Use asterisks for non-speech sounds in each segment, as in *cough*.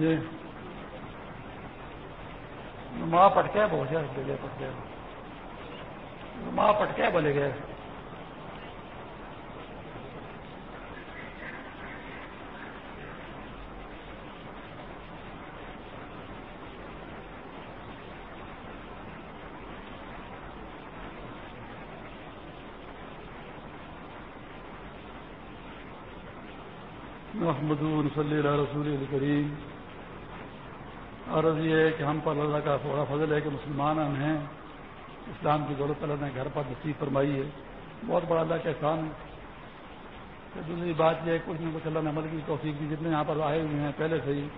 جی۔ ماں پٹکے بہت جگہ پٹکے ماں پٹکے بولے گئے۔ محمد صلی اللہ رسول کریم عرض یہ ہے کہ ہم پر اللہ کا تھوڑا فضل ہے کہ مسلمان ہم ہیں۔ اسلام کی دولت اللہ نے گھر پر نصیب فرمائی ہے۔ بہت بڑا اللہ کا احسان ہے۔ دوسری بات یہ ہے، کچھ نہ کچھ اللہ نے عمل کی توفیق کی جتنے یہاں پر آئے ہوئے ہیں، پہلے سے ہی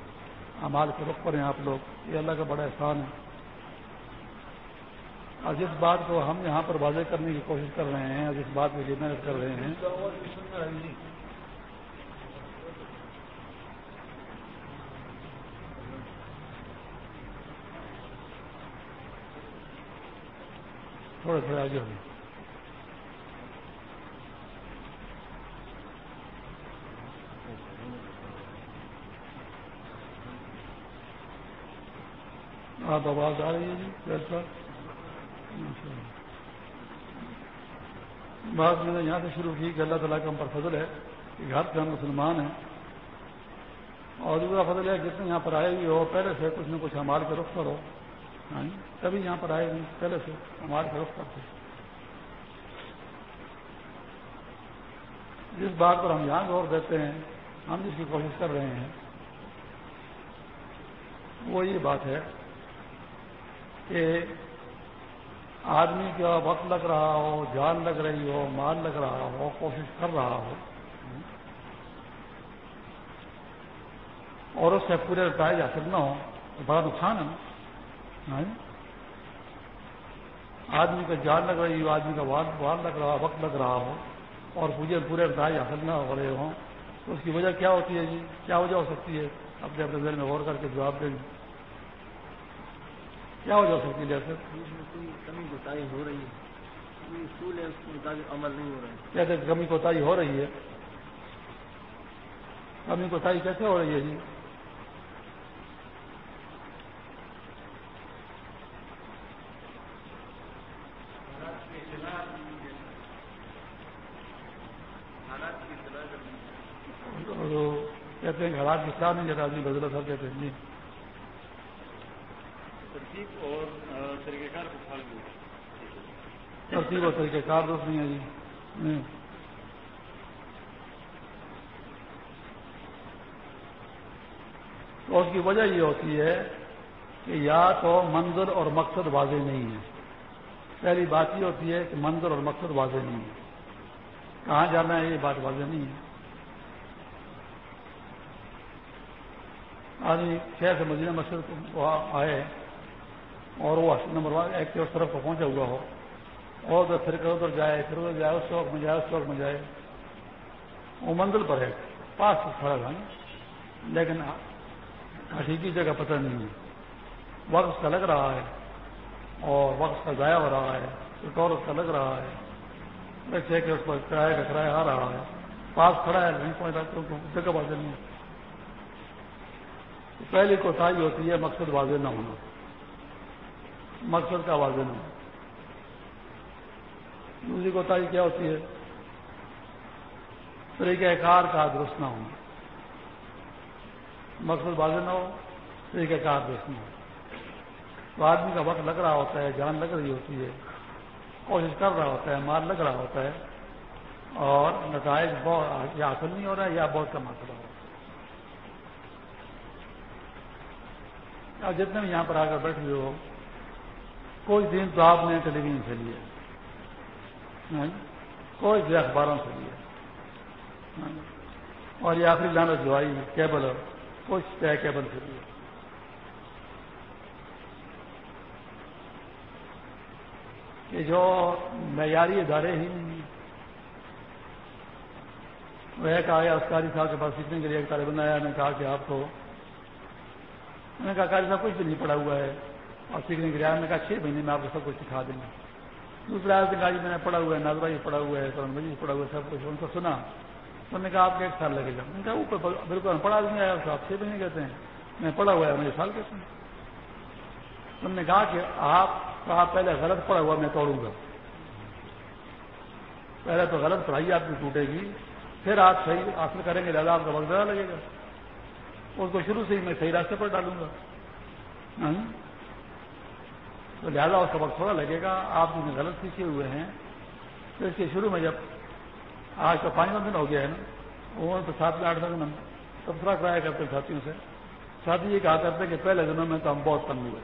امال کے رخ پر ہیں آپ لوگ۔ یہ اللہ کا بڑا احسان ہے۔ اور جس بات کو ہم یہاں پر واضح کرنے کی کوشش کر رہے ہیں اور جس بات کی محنت کر رہے ہیں۔ تھوڑے تھوڑے آگے ہوئے آپ آواز آ رہی ہے جی؟ بات میں نے یہاں سے شروع کی کہ اللہ تعالیٰ کا ہم پر فضل ہے کہ گھر سے ہم مسلمان ہیں۔ اور دوسرا فضل ہے جتنے یہاں پر آئے ہوئے ہو، پہلے سے کچھ نہ کچھ ہمارے کے رخ کرو ہاں جی، تبھی یہاں پر آئے پہلے سے ہمارے طرف کرتے جس بات پر ہم یہاں غور دیتے ہیں، ہم جس کی کوشش کر رہے ہیں، وہ یہ بات ہے کہ آدمی کا وقت لگ رہا ہو، جان لگ رہی ہو، مال لگ رہا ہو، کوشش کر رہا ہو، اور اس سے پورے رٹائے حاصل نہ ہو، تو بڑا نقصان ہے۔ آدمی کا جان لگ رہی ہو آدمی کا وار لگ رہا وقت لگ رہا ہو اور مجھے پورے دائیں حاصل نہ ہو رہے ہوں تو اس کی وجہ کیا ہوتی ہے جی؟ کیا وجہ ہو سکتی ہے؟ اپنے اپنے ذہن میں غور کر کے جواب دیں گے کیا وجہ ہو سکتی ہے جیسے کمی کوتاہی ہو رہی ہے؟ اصول ہے اس کے مطابق عمل نہیں ہو رہا ہے۔ کیسے کمی کوتاہی ہو رہی ہے کمی کوتاہی کیسے ہو رہی ہے جی؟ کیا نہیں جاتا آدمی بدلا سر کہتے ہیں جی۔ ترتیب اور طریقہ کار ترتیب اور طریقہ کار دوست نہیں ہے جی۔ تو اس کی وجہ یہ ہوتی ہے کہ یا تو منظر اور مقصد واضح نہیں ہے۔ پہلی بات یہ ہوتی ہے کہ منظر اور مقصد واضح نہیں ہے۔ کہاں جانا ہے یہ بات واضح نہیں ہے۔ آدمی شہر سے مدینہ مسجد آئے اور وہ نمبر ون ایک اس طرف کو پہنچا ہوا ہو اور ادھر پھر کر ادھر جائے، پھر ادھر جائے، اس وقت میں جائے، اس وقت میں جائے۔ وہ منزل پر ہے، پاس کھڑا تھا۔ لیکن حقیقی جگہ پتہ نہیں ہے۔ وقت کا لگ رہا ہے اور وقت کا ضائع ہو رہا ہے ایک اور اس کا لگ رہا ہے۔ ویسے کہ اس پر کرایہ کا کرایہ آ رہا ہے۔ پاس کھڑا ہے، نہیں پہنچا جگہ بازی نہیں پہلی کوتاہی ہوتی ہے، مقصد واضح نہ ہونا۔ مقصد کا واضح نہ ہونا۔ دوسری کوتاہی کیا ہوتی ہے؟ طریقہ کار کا درست نہ ہونا۔ مقصد واضح نہ ہو، طریقہ کار درست نہ ہو۔ تو آدمی کا وقت لگ رہا ہوتا ہے، جان لگ رہی ہوتی ہے، کوشش کر رہا ہوتا ہے، مال لگ رہا ہوتا ہے اور نتائج بہت یا حاصل نہیں ہو رہا ہے یا بہت کم حاصل ہو رہا ہے۔ جتنے بھی یہاں پر آ کر بیٹھے ہوئے ہو، کوئی دن تو آپ نے ٹیلی ویژن سے لیا کوئی بھی اخباروں سے لیا۔ اور یہ آخری لانت جو آئی، کیبل کچھ طے کیبل سے لیا۔ کہ جو معیاری ادارے ہی وہ ایک آیا، اس کاری صاحب کے پاس سیکھنے کے لیے ایک طالب آیا، نے کہا کہ آپ کو میں نے کہا کاری صاحب کچھ بھی نہیں پڑا ہوا ہے اور سیکھنے کے لیے میں نے کہا، چھ مہینے میں آپ کو سب کچھ سکھا دیں گے. دوسرا آیا کہا جی میں نے پڑھا ہوا ہے نازبا جی پڑھا ہوا ہے، قرآن مجید پڑھا ہوا ہے، سب کچھ ان کو سنا۔ انہوں نے کہا، آپ کا ایک سال لگے گا۔ میں نے کہا، اوپر بالکل پڑھا نہیں آیا اس کو آپ چھ مہینے کہتے ہیں۔ میں پڑھا ہوا ہے مجھے سال کہتے ہیں۔ انہوں نے کہا کہ آپ کا پہلے غلط پڑھا ہوا میں توڑوں گا۔ پہلے تو غلط پڑھائی آپ کی ٹوٹے گی، پھر آپ صحیح حاصل کریں گے، لہٰذا آپ کا وقت زیادہ لگے گا۔ اس کو شروع سے ہی میں صحیح راستے پر ڈالوں گا۔ ہاں؟ تو لہٰذا اس کا وقت تھوڑا لگے گا۔ آپ جن غلط سیکھے ہوئے ہیں، تو اس کے شروع میں جب آج کا پانچواں دن ہو گیا ہے نا وہ تو سات میں آٹھ دن ہم تبصرہ کرایا کرتے ساتھیوں سے۔ ساتھی یہ کہا کرتے کہ پہلے دنوں میں تو ہم بہت تنگ ہوئے۔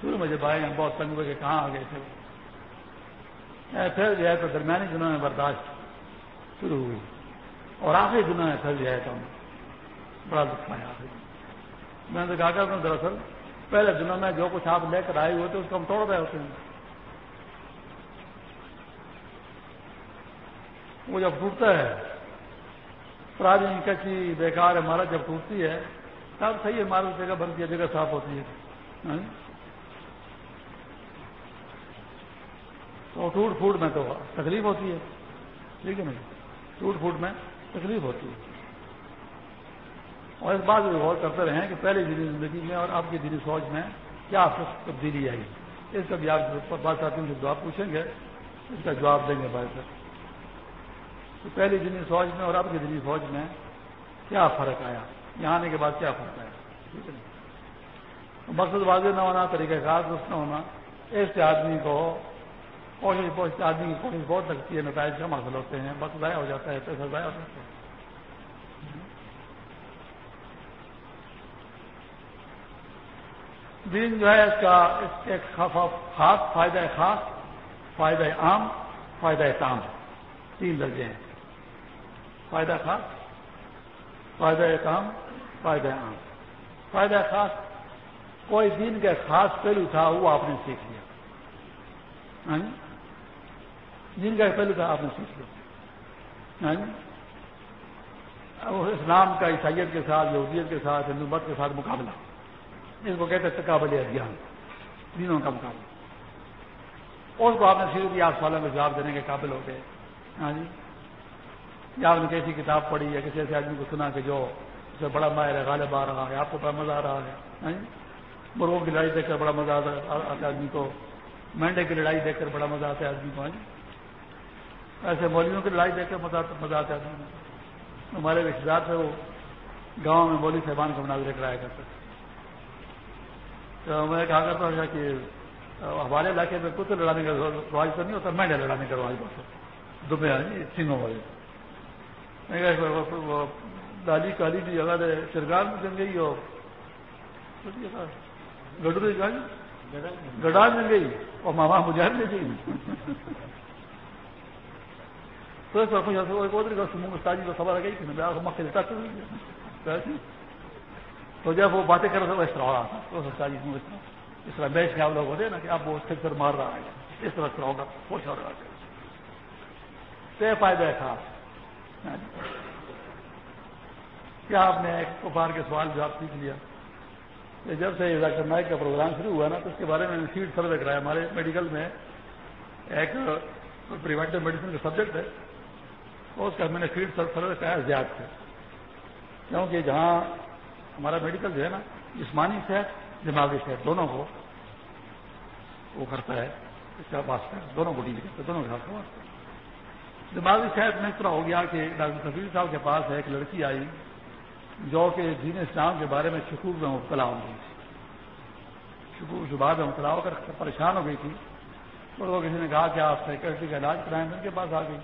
شروع میں جب آئے، ہم بہت تنگ ہوئے کہ کہاں آ گئے تھے پھر جو ہے تو درمیانی دنوں میں برداشت شروع ہوئی۔ اور آخری دنوں میں پھر جو ہے تو ہم بڑا دکھ پایا میں نے کہا کرتا ہوں دراصل پہلے دنوں میں جو کچھ آپ لے کر آئے ہوئے تھے، اس کو ہم توڑ رہے ہوتے ہیں۔ وہ جب ٹوٹتا ہے، پرانی کچی بیکار ہمارا جب ٹوٹتی ہے، تب صحیح ہماری جگہ بنتی ہے جگہ صاف ہوتی ہے۔ ہاں؟ تو ٹوٹ پھوٹ میں تو تکلیف ہوتی ہے، ٹھیک ہے نا؟ ٹوٹ پھوٹ میں تکلیف ہوتی ہے۔ اور اس بات بھی غور کرتے رہے کہ پہلے دینی زندگی میں اور اب کی دینی سوچ میں کیا تبدیلی آئی اس کا بھی آپ بات چاہتے ہیں جواب پوچھیں گے۔ اس کا جواب دیں گے بھائی سر تو پہلی دینی فوج میں اور اب کی دینی فوج میں کیا فرق آیا؟ یہاں آنے کے بعد کیا فرق آیا؟ ٹھیک ہے مقصد واضح نہ ہونا، طریقہ کار درست نہ ہونا، ایسے آدمی کو کوشش پہنچتے آدمی کی کوشش بہت لگتی ہے، نتائج کم حاصل ہوتے ہیں، وقت ضائع ہو جاتا ہے، پیسہ ضائع ہو جاتا ہے۔ دین جو ہے، اس کا ایک خاص فائدہ خاص فائدہ عام فائدہ تام۔ تین درجے ہیں۔ فائدہ خاص، فائدہ کام فائدہ عام فائدہ خاص، کوئی دین کا خاص پہلو تھا، وہ آپ نے سیکھ لیا۔ ہاں جی؟ دین کا پہلو تھا، آپ نے سیکھ لیا۔ ہاں جی؟ اسلام کا عیسائیت کے ساتھ، یہودیت کے ساتھ ہندو مت کے ساتھ مقابلہ۔ اس کو کہتے ہیں تقابل ادھیان دینوں کا مقابلہ۔ اس کو آپ نے شروع کیا سوالوں میں جواب دینے کے قابل ہو گئے۔ ہاں جی؟ یا آپ نے کیسی کتاب پڑھی یا کسی ایسے آدمی کو سنا کہ جو اسے بڑا ماہر ہے غالب آ رہا ہے، آپ کو بڑا مزہ آ رہا ہے۔ ہاں جی؟ مرغوں کی لڑائی دیکھ کر بڑا مزہ آتا ہے آدمی کو۔ مینڈے کی لڑائی دیکھ کر بڑا مزہ آتا ہے آدمی کو ہاں جی؟ ایسے مولویوں کی لڑائی دیکھ کر مزہ آتا ہے ہمارے رشتے دار سے وہ گاؤں میں مولوی صاحبان کو مناظرے کرایا کرتے تھے تو میں کہا کرتا ہوں کہ ہمارے علاقے میں کتے لڑانے کا رواج تو نہیں ہوتا مینڈے لڑانے کا رواج ہوتا دبے جی سنگوں والے دالی، کالی بھی اگر سرگار میں جن گئی اور گڈو گڈا مل گئی اور ماما مجھے لے گئی۔ تو تاجی کو خبر آ گئی کہ میں مکے لیتا تو جب وہ باتیں کر رہے تھے وہ اس طرح ہو رہا تھا۔ تو سستا جی، اس طرح۔ بیچ کے آپ لوگ ہوتے ہیں نا کہ آپ وہ سر مار رہا ہے۔ اس طرح اس طرح ہوگا۔ خوش ہو رہا ہے طے فائدہ تھا کیا آپ نے ایک کفار کے سوال جواب سیکھ لیا؟ جب سے ڈاکٹر نائک کا پروگرام شروع ہوا نا، تو اس کے بارے میں سیٹ سروے کرایا۔ ہمارے میڈیکل میں ایک پریونٹو میڈیسن کا سبجیکٹ ہے۔ تو اس کا میں نے فیلڈ سروے کرایا زیاد سے۔ کیونکہ جہاں ہمارا میڈیکل جو ہے نا، جسمانی صحت، دماغی صحت دونوں کو وہ کرتا ہے، اس کا واسطہ دونوں کو ڈیل کرتا ہے، دونوں کے ساتھ واسطہ دماغی صحت میں اس طرح ہو گیا کہ ڈاکٹر سفیر صاحب کے پاس ایک لڑکی آئی، جو کہ دین اسلام کے بارے میں شکوک میں مبتلا ہو گئی تھی۔ شکوک، شبہ میں مبتلا ہو کر پریشان ہو گئی تھی۔ اور وہ کسی نے کہا کہ آپ سیکورٹی کا علاج کرائیں، ان کے پاس آ گئی۔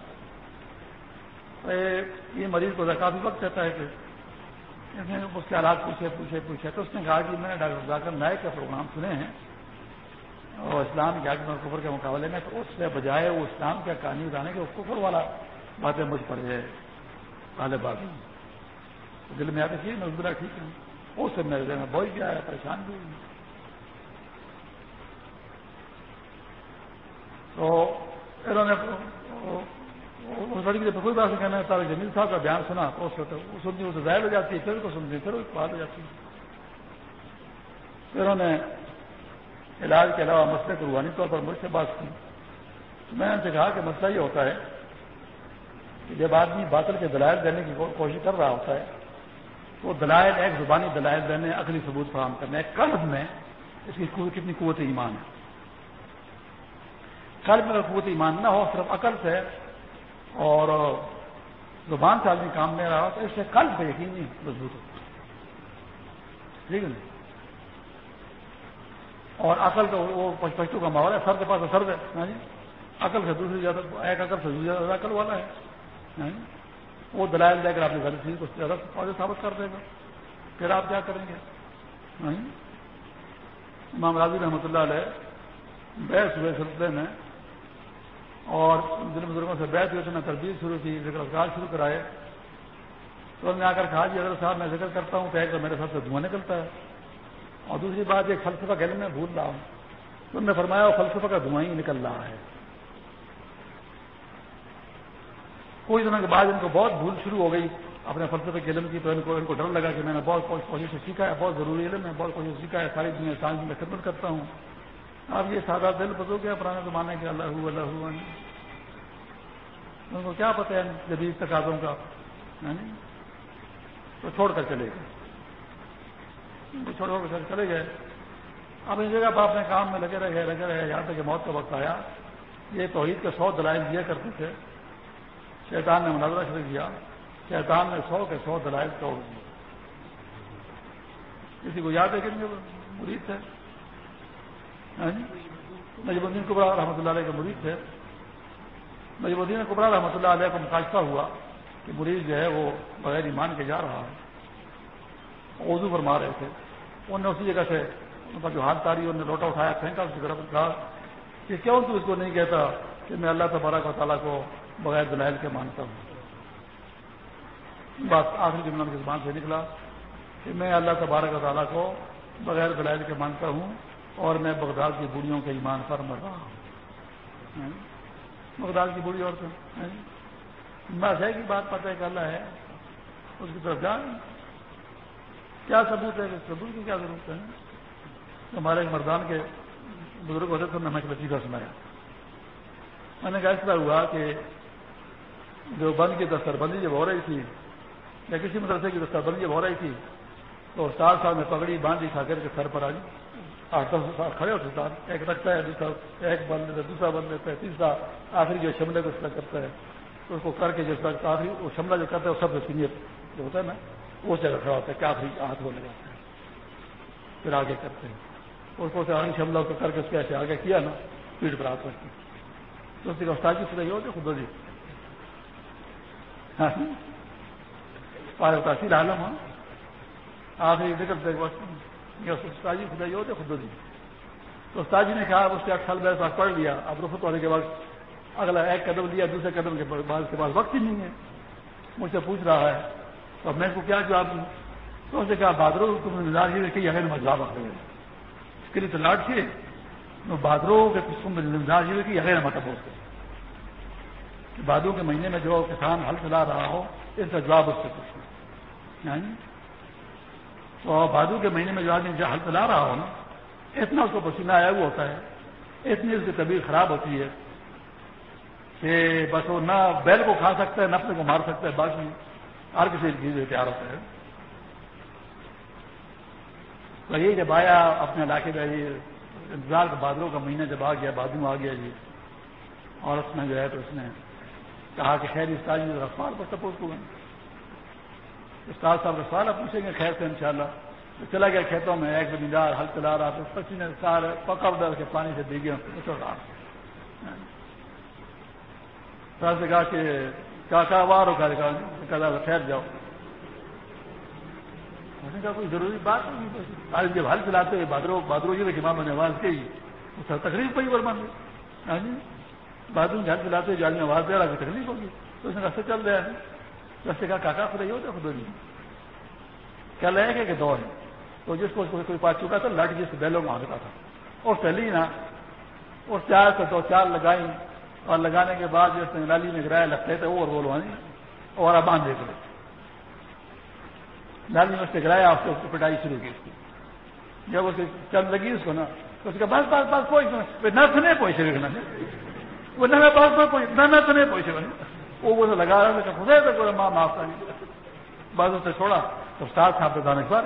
یہ مریض کو کافی وقت رہتا ہے کہ اس نے اس کے حالات پوچھے پوچھے پوچھے، تو اس نے کہا کہ میں نے ڈاکٹر ذاکر نائک کے پروگرام سنے ہیں اور اسلام کے آگے کفر کے مقابلے میں، تو اس سے بجائے وہ اسلام کا کہانی بتانے کے کفر والا باتیں مجھ پر ہے طالب آدمی دل میں آتے تھی نظرا ٹھیک ہے۔ اس سے میرے دل میں بہت گیا ہے، پریشان بھی تو انہوں نے اس لڑکی نے کوئی بات نہیں کہنا تارک جمیل صاحب کا بیان سنا تو اس سنتی وہ ظاہر ہو جاتی ہے پھر کو سنتی پھر وہ بات ہو جاتی ہے پھر انہوں نے علاج کے علاوہ مسئلے کو روحانی طور پر مجھ سے بات کی میں نے ان سے کہا کہ مسئلہ یہ ہوتا ہے کہ جب آدمی باطل کے دلائل دینے کی کوشش کر رہا ہوتا ہے تو دلائل ایک زبانی دلائل دینے عقلی ثبوت فراہم کرنے قلب میں اس کی کتنی قوت ایمان ہے قلب میں اگر قوت ایمان نہ ہو صرف عقل سے اور زبان سے آدمی کام نہیں رہا ہو تو اس سے قلب پہ یقین نہیں مضبوط ہوتا۔ ٹھیک ہے جی؟ اور عقل تو وہ پشتوں کا ماحول ہے، سر کے پاس سر ہے ہاں جی؟ عقل سے دوسری زیادہ ایک عقل سے دوسری زیادہ عقل والا ہے ہاں جی؟ وہ دلائل دے کر آپ نے غلط چیز کو زیادہ فائدہ ثابت کر دے گا۔ پھر آپ کیا کریں گے؟ ہاں امام راضی رحمۃ اللہ علیہ بحث ہوئے سلسلے میں اور جن بزرگوں سے بیت ہوئے تو نے تربیت شروع کی، ذکر اذکار شروع کرائے۔ تو انہوں نے آ کر کہا جی اگر صاحب، میں ذکر کرتا ہوں کہ میرے ساتھ سے دھواں نکلتا ہے۔ اور دوسری بات، ایک فلسفہ کہنے میں بھول رہا ہوں۔ تو انہوں نے فرمایا، وہ فلسفہ کا دھواں ہی نکل رہا ہے۔ کوئی دنوں کے بعد ان کو بہت بھول شروع ہو گئی اپنے فلسفے کے علم کی، تو ان کو ان کو ڈر لگا کہ میں نے بہت کوشش سے سیکھا ہے، بہت ضروری علم ہے، بہت کوشش سیکھا ہے، ساری دنیا سائنس میں خدمت کرتا ہوں۔ اب یہ سادہ دل بتو گیا، پرانے زمانے کے اللہ اللہ ہاں جی۔ ان کو کیا پتہ ہے جدید تقاضوں کا؟ ہاں جی۔ تو چھوڑ کر چلے گئے۔ چھوڑ کر چلے گئے۔ اب اس جگہ آپ اپنے کام میں لگے رہے لگے رہے۔ یہاں تک کہ موت کا وقت آیا۔ یہ توحید کے سو دلائل دیا کرتے تھے۔ شیطان نے مناظرہ شروع کیا۔ شیطان نے سو کے سو دلائل توڑ دیے۔ کسی کو یاد ہے کہ مرید تھے؟ ہاں جی؟ نجیب الدین کبرا رحمۃ اللہ علیہ کے مرید تھے نجیب الدین کبرا رحمۃ اللہ علیہ کو مقاصدہ ہوا کہ مریض جو ہے وہ بغیر ایمان کے جا رہا ہے۔ اردو فرما رہے تھے۔ انہوں نے اسی جگہ سے ان کا جو ہاتھ تاری انہوں نے لوٹا اٹھایا، پھینکا، اس کی طرف کہا کہ کیوں تو اس کو نہیں کہتا کہ میں اللہ تبارک و تعالیٰ کو بغیر دلائل کے مانتا ہوں؟ بس آخری جملہ کی زبان سے نکلا کہ میں اللہ تبارک و تعالیٰ کو بغیر دلائل کے مانتا ہوں۔ اور میں بغداد کی بوڑھیوں کے ایمان پر مر رہا ہوں۔ ہاں جی؟ بغداد کی بوڑھی عورتیں ہاں جی؟ بس ہے کہ بات پتہ ہے کہ اللہ ہے، اس کی طرف جان۔ کیا ثبوت ہے ثبوت کی کیا ضرورت ہے؟ ہمارے مردان کے بزرگ ہوتے تھے، میں لطیفہ سنایا۔ میں نے کہا اس طرح ہوا کہ جو بند کی دستر بندی جب ہو رہی تھی، یا کسی مدرسے کی دستر بندی جب ہو رہی تھی، تو استاد صاحب نے پگڑی باندھی کھا کر کے سر پر آئی جی۔ آٹھ دس سال کھڑے ہوتے استاد ایک رکھتا ہے، دوسرا ایک بند لیتا ہے، دوسرا بند لیتا ہے، تیسرا آخری جو شملے کو اس طرح کرتا ہے۔ تو اس کو کر کے جس وقت آخری وہ شملہ جو کرتا ہے وہ سب سے سینئر جو ہوتا ہے نا اس جگہ کھڑا ہوتا ہے کہ آخری ہاتھ وہ لگاتا ہے۔ پھر آگے کرتے ہیں۔ اس کو آخری شملہ کو کر کے اس کے ایسے آگے کیا نا، پیٹ پر ہاتھ رکھتے تو اس کا استاد جی سے ہوتے خود جی ہاں۔ پارے تحصیل عالم ہوں آخری نکلتے استاد جی ہوتے خود جی تو استاد جی نے کہا، اس کے آٹھ سال میرے پاس پڑھ لیا۔ اب رخت ہونے کے بعد اگلا ایک قدم لیا، دوسرے قدم کے بعد کے پاس وقت ہی نہیں ہے۔ مجھ سے پوچھ رہا ہے، تو میں کو کیا جواب دوں؟ تو اس نے کہا بادرو تم نے مزاج یہ کہ اگر مزاج رکھ رہے اس کے لیے تو لاٹ کے بادروں کے قسم میں مزاج یہ کہ اگر مطلب ہو بادوں کے مہینے میں جو کسان ہل چلا رہا ہو، اس کا جواب اس سے پوچھنا۔ یعنی تو بادو کے مہینے میں جو آدمی ہل چلا رہا ہو نا، اتنا اس کو پسینہ آیا ہوا ہوتا ہے، اتنی اس کی طبیعت خراب ہوتی ہے کہ بس وہ نہ بیل کو کھا سکتا ہے، نہ اپنے کو مار سکتا ہے، باقی ہر کسی چیز تیار ہوتا ہے۔ تو یہ جب آیا اپنے علاقے میں، یہ انتظار کا بادلوں کا مہینہ جب آ گیا بادو آ گیا جی اور اس میں جو ہے تو اس نے کہا کہ خیر استاد جی رفال پر سپورٹ کو استاد صاحب رفال آپ پوچھیں گے خیر سے انشاءاللہ۔ تو چلا گیا کھیتوں میں، ایک زمیندار ہل چلا رہا تو پچی نے سارے پکڑ ڈر کے پانی سے دی گیا رہا۔ سے کہا کہ کہا وار ہو، کہا ٹھہر جاؤ۔ نے کہا، کوئی ضروری بات نہیں آج جب ہل چلاتے ہوئے بادرو بادرو جی کے ماں نے آواز کی تکلیف پڑی ورمان ہاں جی؟ بادرو ہل چلاتے ہوئے جال میں آواز دے رہا تکلیف ہوگی؟ تو اس نے رستے چل رہا ہے۔ رستے کا کاکا خدا ہی ہوتا خود نہیں۔ کیا لے کہ دو ہے تو جس کو کوئی پاس چکا تھا، لٹ جس بیلوں میں آتا تھا۔ اور پہلے ہی نا، اور چار سے دو چار لگائی۔ اور لگانے کے بعد جو نالی میں گرایا، لگتے تھے وہ رول اور اب باندھے کرے نالی میں اس سے گرایا، اس کو پٹائی شروع کی اس کی۔ جب اسے چند لگی اس کو نا، تو اس کا بس بس بس، کوئی نہ سنے پوچھے وہ نہ بس بس، کوئی نہ سنے پوچھے گا وہ لگا رہا تھا خدا تھا کوئی ماں معاف کر بس اسے چھوڑا۔ تو ساتھ تھا دانے پر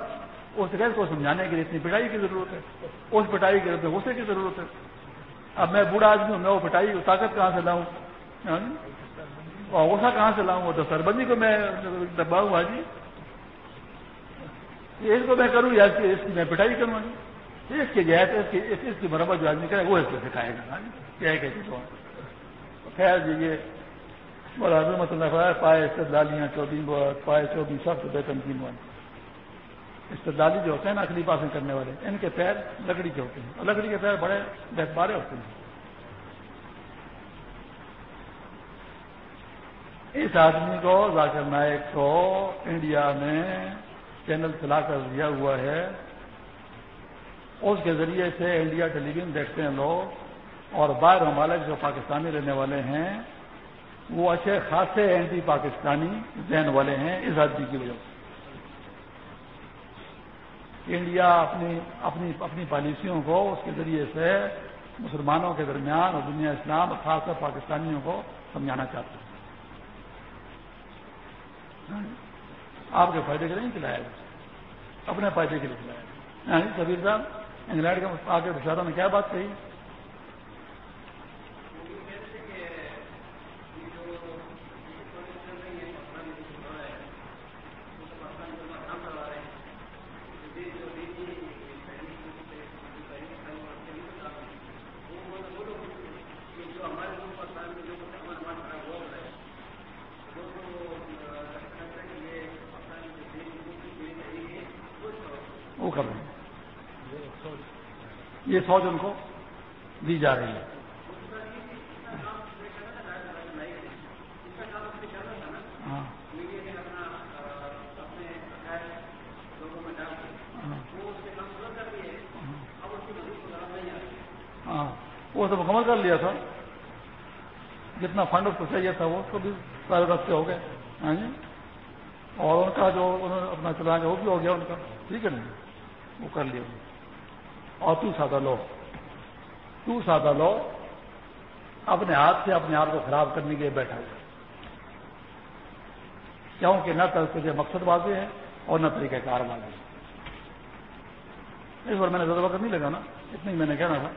اس گیس کو سمجھانے کے لیے اتنی پٹائی کی ضرورت ہے۔ اس پٹائی کے لیے غصے کی ضرورت ہے۔ اب میں بوڑھا آدمی ہوں، میں وہ پٹائی طاقت کہاں سے لاؤں؟ ہاں جی؟ اور غصہ کہاں سے لاؤں؟ وہ تو سربندی کو میں دباؤں ہاں حاجی اس کو میں کروں یا اس کی میں پٹائی کروں؟ گی اس کی جائے اس کی مرمت جو آدمی کرے، وہ اس کو سکھائے گا ہاں جی؟ کیا کہ خیر جی، جی یہ بڑا پائے استدالیاں چوبیس پائے چوبیس سب سے بہتر تین استدالی جو ہوتے ہیں نا اخلی پاسیں کرنے والے ان کے پیر لکڑی کے ہوتے ہیں اور لکڑی کے پیر بڑے بہتبارے ہوتے ہیں اس آدمی کو ذاکر نائک کو انڈیا میں چینل چلا کر دیا ہوا ہے اس کے ذریعے سے انڈیا ٹیلی ویژن دیکھتے ہیں لوگ اور باہر ممالک جو پاکستانی رہنے والے ہیں وہ اچھے خاصے اینٹی پاکستانی ذہن والے ہیں اس آدمی کی وجہ سے۔ انڈیا اپنی اپنی اپنی پالیسیوں کو اس کے ذریعے سے مسلمانوں کے درمیان اور دنیا اسلام اور خاص طور پاکستانیوں کو سمجھانا چاہتے ہیں جی؟ آپ کے فائدے کے لیے نہیں چلایا گیا اپنے فائدے کے لیے چلایا گیا ہاں جی، سبیر صاحب، انگلینڈ کے آگے بشارہ نے کیا بات کہی؟ وہ کر رہ یہ فوج ان کو دی جا رہی ہے۔ ہاں۔ ہاں۔ وہ تو مکمل کر لیا تھا۔ جتنا فنڈ اس کو چاہیے تھا وہ اس کو بھی سارے رستے ہو گئے۔ ہاں جی۔ اور ان کا جو انہوں نے اپنا چلانا وہ بھی ہو گیا ان کا۔ ٹھیک ہے نا جی؟ وہ کر لیا۔ اور تو سادہ لو۔ تو سادہ لو۔ اپنے ہاتھ سے اپنے آپ کو خراب کرنے کے لیے بیٹھا۔ ہوا کیونکہ نہ تجھے مقصد واضح ہے اور نہ طریقہ کار واضح ہے۔ اس بار میں نے زیادہ وقت نہیں لگا نا۔ اتنی میں نے کہنا تھا۔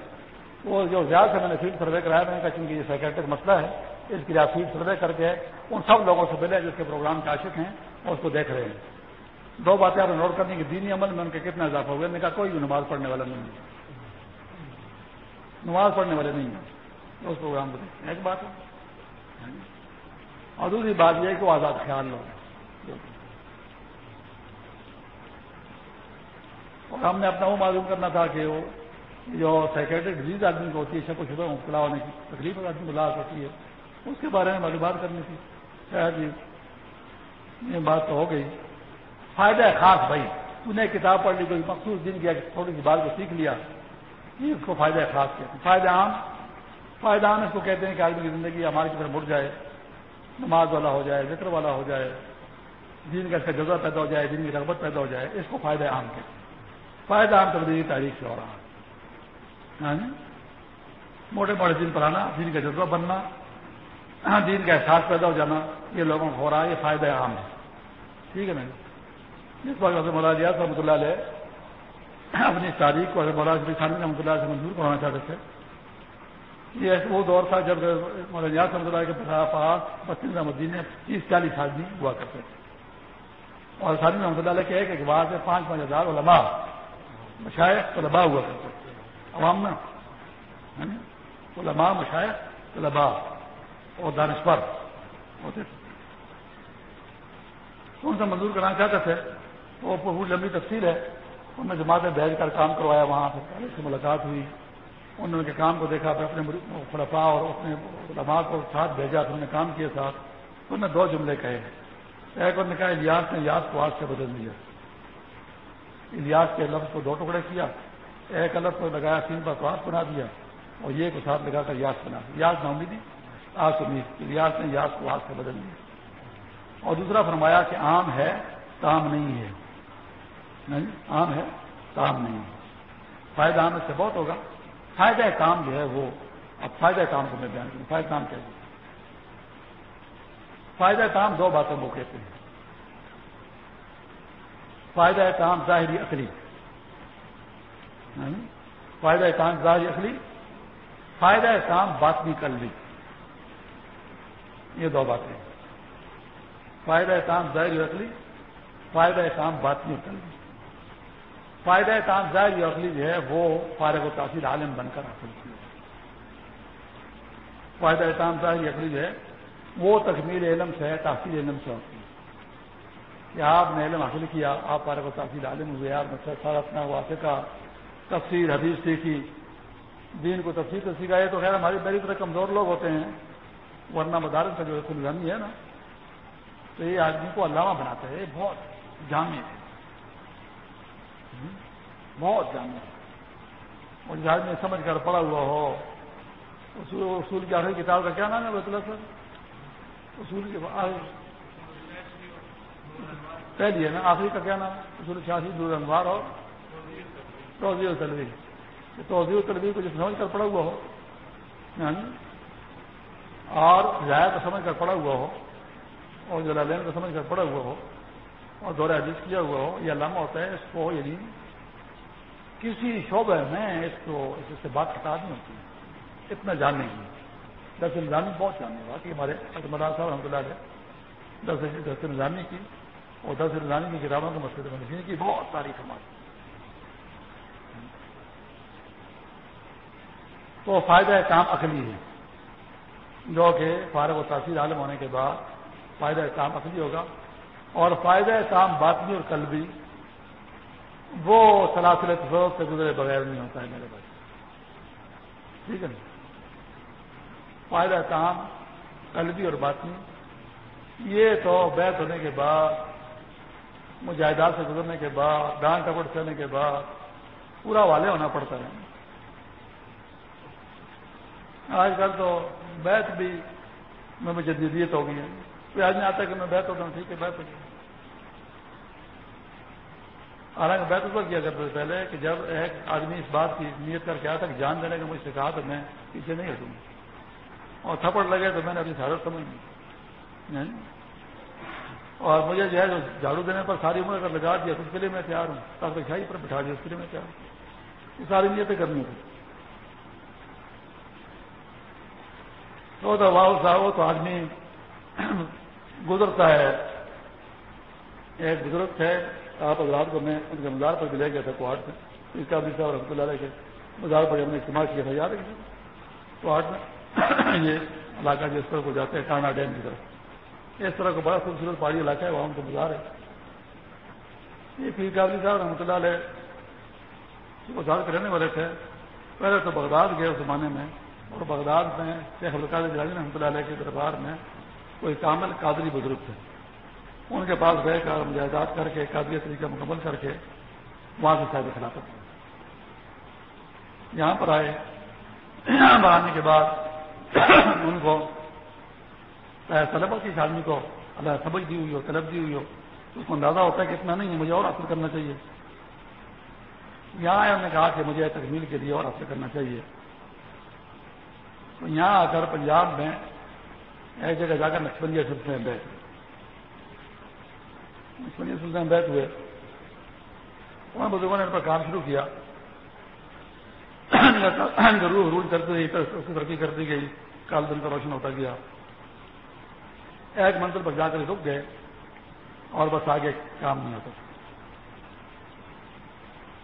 وہ جو زیادہ سے میں نے فیلڈ سروے کرایا، میں نے کہا چونکہ یہ سیکٹرک مسئلہ ہے اس کے لیے آپ سروے کر کے ان سب لوگوں سے ملے جس کے پروگرام کے عاشق ہیں اور اس کو دیکھ رہے ہیں۔ دو باتیں آپ نے نوٹ کرنی کہ دینی عمل میں ان کے کتنا اضافہ ہوا نے کہا کوئی بھی نماز پڑھنے والا نہیں ہے۔ نماز پڑھنے والے نہیں ہیں۔ اس پروگرام کو ایک بات ہے۔ اور دوسری بات یہ ہے کہ وہ آزاد خیال لو اور ہم نے اپنا وہ معلوم کرنا تھا کہ وہ جو سیکرٹری ڈیزیز آدمی کو ہوتی ہے شک و شبہ مبتلا ہونے کی تکلیف آدمی کو لاحق ہوتی ہے۔ اس کے بارے میں معلومات کرنی تھی۔ شاید جی، یہ بات تو ہو گئی۔ فائدہ ہے خاص بھائی، تو نے کتاب پڑھ لی، کوئی مخصوص دن کیا تھوڑی سی بات کو سیکھ لیا۔ یہ اس کو فائدہ خاص کہتے ہیں۔ فائدہ عام فائدہ عام اس کو کہتے ہیں کہ آدمی کی زندگی ہماری کی طرف مڑ جائے، نماز والا ہو جائے ذکر والا ہو جائے، دین کا اس کا جذبہ پیدا ہو جائے، دین کی رغبت پیدا ہو جائے، اس کو فائدہ عام کہتے ہیں۔ فائدہ عام تبدیلی تاریخ سے ہو رہا ہے۔ ہاں جی؟ موٹے موٹے دن پر آنا دین کا جذبہ بننا ہاں، دین کا احساس پیدا ہو جانا، یہ لوگوں کو ہو رہا ہے، یہ فائدہ عام ہے۔ ٹھیک ہے نا جس بات حضرت مولا لیا رحمۃ اللہ علیہ اپنی تاریخ کو حضرت مولا خان رحمۃ اللہ سے منظور کرانا چاہتے تھے، یہ وہ دور تھا جب مولانا رحمۃ اللہ کے پاس پچیس مدین میں تیس، چالیس آدمی ہوا کرتے تھے۔ اور سالم رحمۃ اللہ علیہ کے ایک ایک بار سے پانچ پانچ ہزار علماء مشائق طلباء ہوا کرتے تھے، عوام میں۔ یعنی علماء مشائق طلباء۔ اور دانشور ہوتے تھے۔ کون سا منظور کرنا چاہتے تھے وہ بہت لمبی تفصیل ہے۔ انہوں نے جماعت میں بھیج کر کام کروایا وہاں پھر سے ملاقات ہوئی۔ انہوں نے کام کو دیکھا، پھر اپنے خلفا اور اپنے علماء کو ساتھ بھیجا، پھر انہوں نے کام کیا ساتھ۔ انہوں نے دو جملے کہے۔ ایک انہوں نے کہا، الیاس نے یاد کو آج سے بدل دیا۔ الیاس کے لفظ کو دو ٹکڑے کیا۔ ایک الگ کو لگایا سین پر تو بنا دیا۔ اور یہ کو ساتھ لگا کر یاد بنا یاد نہ امید آج امید ریاض نے یاد کو آج سے بدل دیا۔ اور دوسرا فرمایا کہ عام ہے، تام نہیں ہے۔ عام ہے، تام نہیں ہے۔ فائدہ آنے سے بہت ہوگا۔ فائدہ کام جو ہے وہ، اب فائدہ کام کو میں بیان کروں۔ فائدہ کام کیا فائدہ کام دو باتوں کو کہتے ہیں۔ فائدہ کام ظاہری اکلی فائدہ کام ظاہری اکلی فائدہ کام باطنی قلبی۔ یہ دو باتیں فائدہ کام ظاہری اکلی فائدہ کام باطنی قلبی فائدہ کام ظاہر اخلی جو ہے، وہ فارغ و تاثیر عالم بن کر حاصل کیا فائدہ کام ظاہر اخلی جو ہے، وہ تکمیل علم سے ہے، تاثیر علم سے ہوتی ہے۔ کہ آپ نے علم حاصل کیا، آپ فارغ و تاثیر عالم ہوئے، آپ نے سارا اپنا کا تفصیل حدیث سیکھی، دین کو تفصیل سے سکھائے تو خیر ہماری بڑی طرح کمزور لوگ ہوتے ہیں۔ ورنہ مدارس کا جو ہے نا، تو یہ آدمی کو علامہ بناتا ہے، یہ بہت جامع ہے۔ بہت جانا اور جہاز میں سمجھ کر پڑا ہوا ہو اصول کی آخری کتاب کا کیا نام ہے بتلا سر اصول کے پہلی ہے نا، آخری کا کیا نام اصول سیاسی، دور انوار اور توضیع و تلوی توضیع و تلوی کو جو سمجھ کر پڑا ہوا ہو ہاں جی؟ اور ہدایت کو سمجھ کر پڑا ہوا ہو، اور جو لالین کو سمجھ کر پڑا ہوا ہو، اور دورہ حدیث کیا ہوا ہو، یہ علامہ ہوتا ہے، اس کو یعنی کسی شعبے میں اس کو، اس سے بات کٹا نہیں ہوتی اتنا جاننے کی۔ دس نظامی بہت جاننے گا کہ ہمارے اکمرا صاحب رحمۃ اللہ علیہ دس دس نظامی کی، اور دس نظامی کی کتابوں کے مسئلے میں کی بہت تاریخ ہماری تو فائدہ کام عقلی ہے۔ جو کہ فارغ و تاثیر عالم ہونے کے بعد فائدہ کام عقلی ہوگا اور فائدہ کام باطنی اور قلبی، وہ سلاسلت ضرورت سے گزرے بغیر نہیں ہوتا ہے میرے بھائی۔ ٹھیک ہے نا؟ فائدہ کام قلبی اور باطنی، یہ تو بیت ہونے کے بعد، مجاہدات سے گزرنے کے بعد ڈانٹ ٹپٹ کرنے کے بعد پورا والے ہونا پڑتا ہے۔ آج کل تو بیت بھی میں مجھے ہو گئی ہے۔ کوئی آدمی آتا ہے کہ میں بیت ہوتا ہوں، ٹھیک ہے بیت ہو گیا حالانکہ بیت تو کیا کرتے تھے پہلے کہ جب ایک آدمی اس بات کی نیت کر کے آیا تھا کہ جان دینے کا مجھ سے کہا تو میں پیچھے نہیں ہٹوں۔ اور تھپڑ لگے تو میں نے اپنی حالت سمجھ لی۔ یعنی اور مجھے جو ہے جو جھاڑو دینے پر ساری عمر اگر لگا دیا تو اس کے لیے میں تیار ہوں۔ تاکہ شاہی پر بٹھا دیا، اس کے لیے میں تیار ہوں۔ یہ ساری نیتیں کرنی تھی۔ تو واؤ صاحب تو آدمی گزرتا ہے۔ ایک بزرگ تھے، آپ حضرات کو میں ان کے مزار پر بھی لے گیا تھا کوہاٹ میں۔ اس کا بھی صاحب رحمۃ اللہ علیہ کے مزار پر ہم نے استعمال کیا تھا، یاد ہے؟ کوہاٹ میں۔ یہ علاقہ جس طرح کو جاتے ہیں کانا ڈیم کی طرف۔ اس طرح کو بڑا خوبصورت پہاڑی علاقہ ہے، وہاں ان کا مزار ہے۔ یہ پیر قابلی صاحب رحمۃ اللہ علیہ بازار کے رہنے والے تھے، پہلے تو بغداد گئے اس زمانے میں۔ اور بغداد میں شیخ القاد جلال رحمۃ اللہ علیہ کے دربار میں کوئی کامل قادری بزرگ تھے۔ ان کے پاس گئے کر مجاہدات کر کے قابل طریقہ مکمل کر کے وہاں سے صاحب خلافت یہاں پر آئے۔ یہاں پر آنے کے بعد ان کو طلبہ کی آدمی کو اللہ سبق دی ہوئی ہو، طلب دی ہوئی ہو۔ اس کو اندازہ ہوتا ہے کہ اتنا نہیں ہے مجھے اور حاصل کرنا چاہیے۔ یہاں آئے، انہوں نے کہا کہ مجھے تکمیل کے لیے اور حاصل کرنا چاہیے۔ تو یہاں آ کر پنجاب میں ایک جگہ جا کر نقشبندیہ سلسلے میں بیٹھ نقشبندیہ سلسلے میں بیٹھ ہوئے۔ انہوں بزرگوں نے ان پر کام شروع کیا۔ ضرور رول کرتے رہی اس کی ترقی کرتی گئی۔ کال دن کا روشن ہوتا گیا۔ ایک منزل پر جا کر رک گئے اور بس آگے کام نہیں ہوتا۔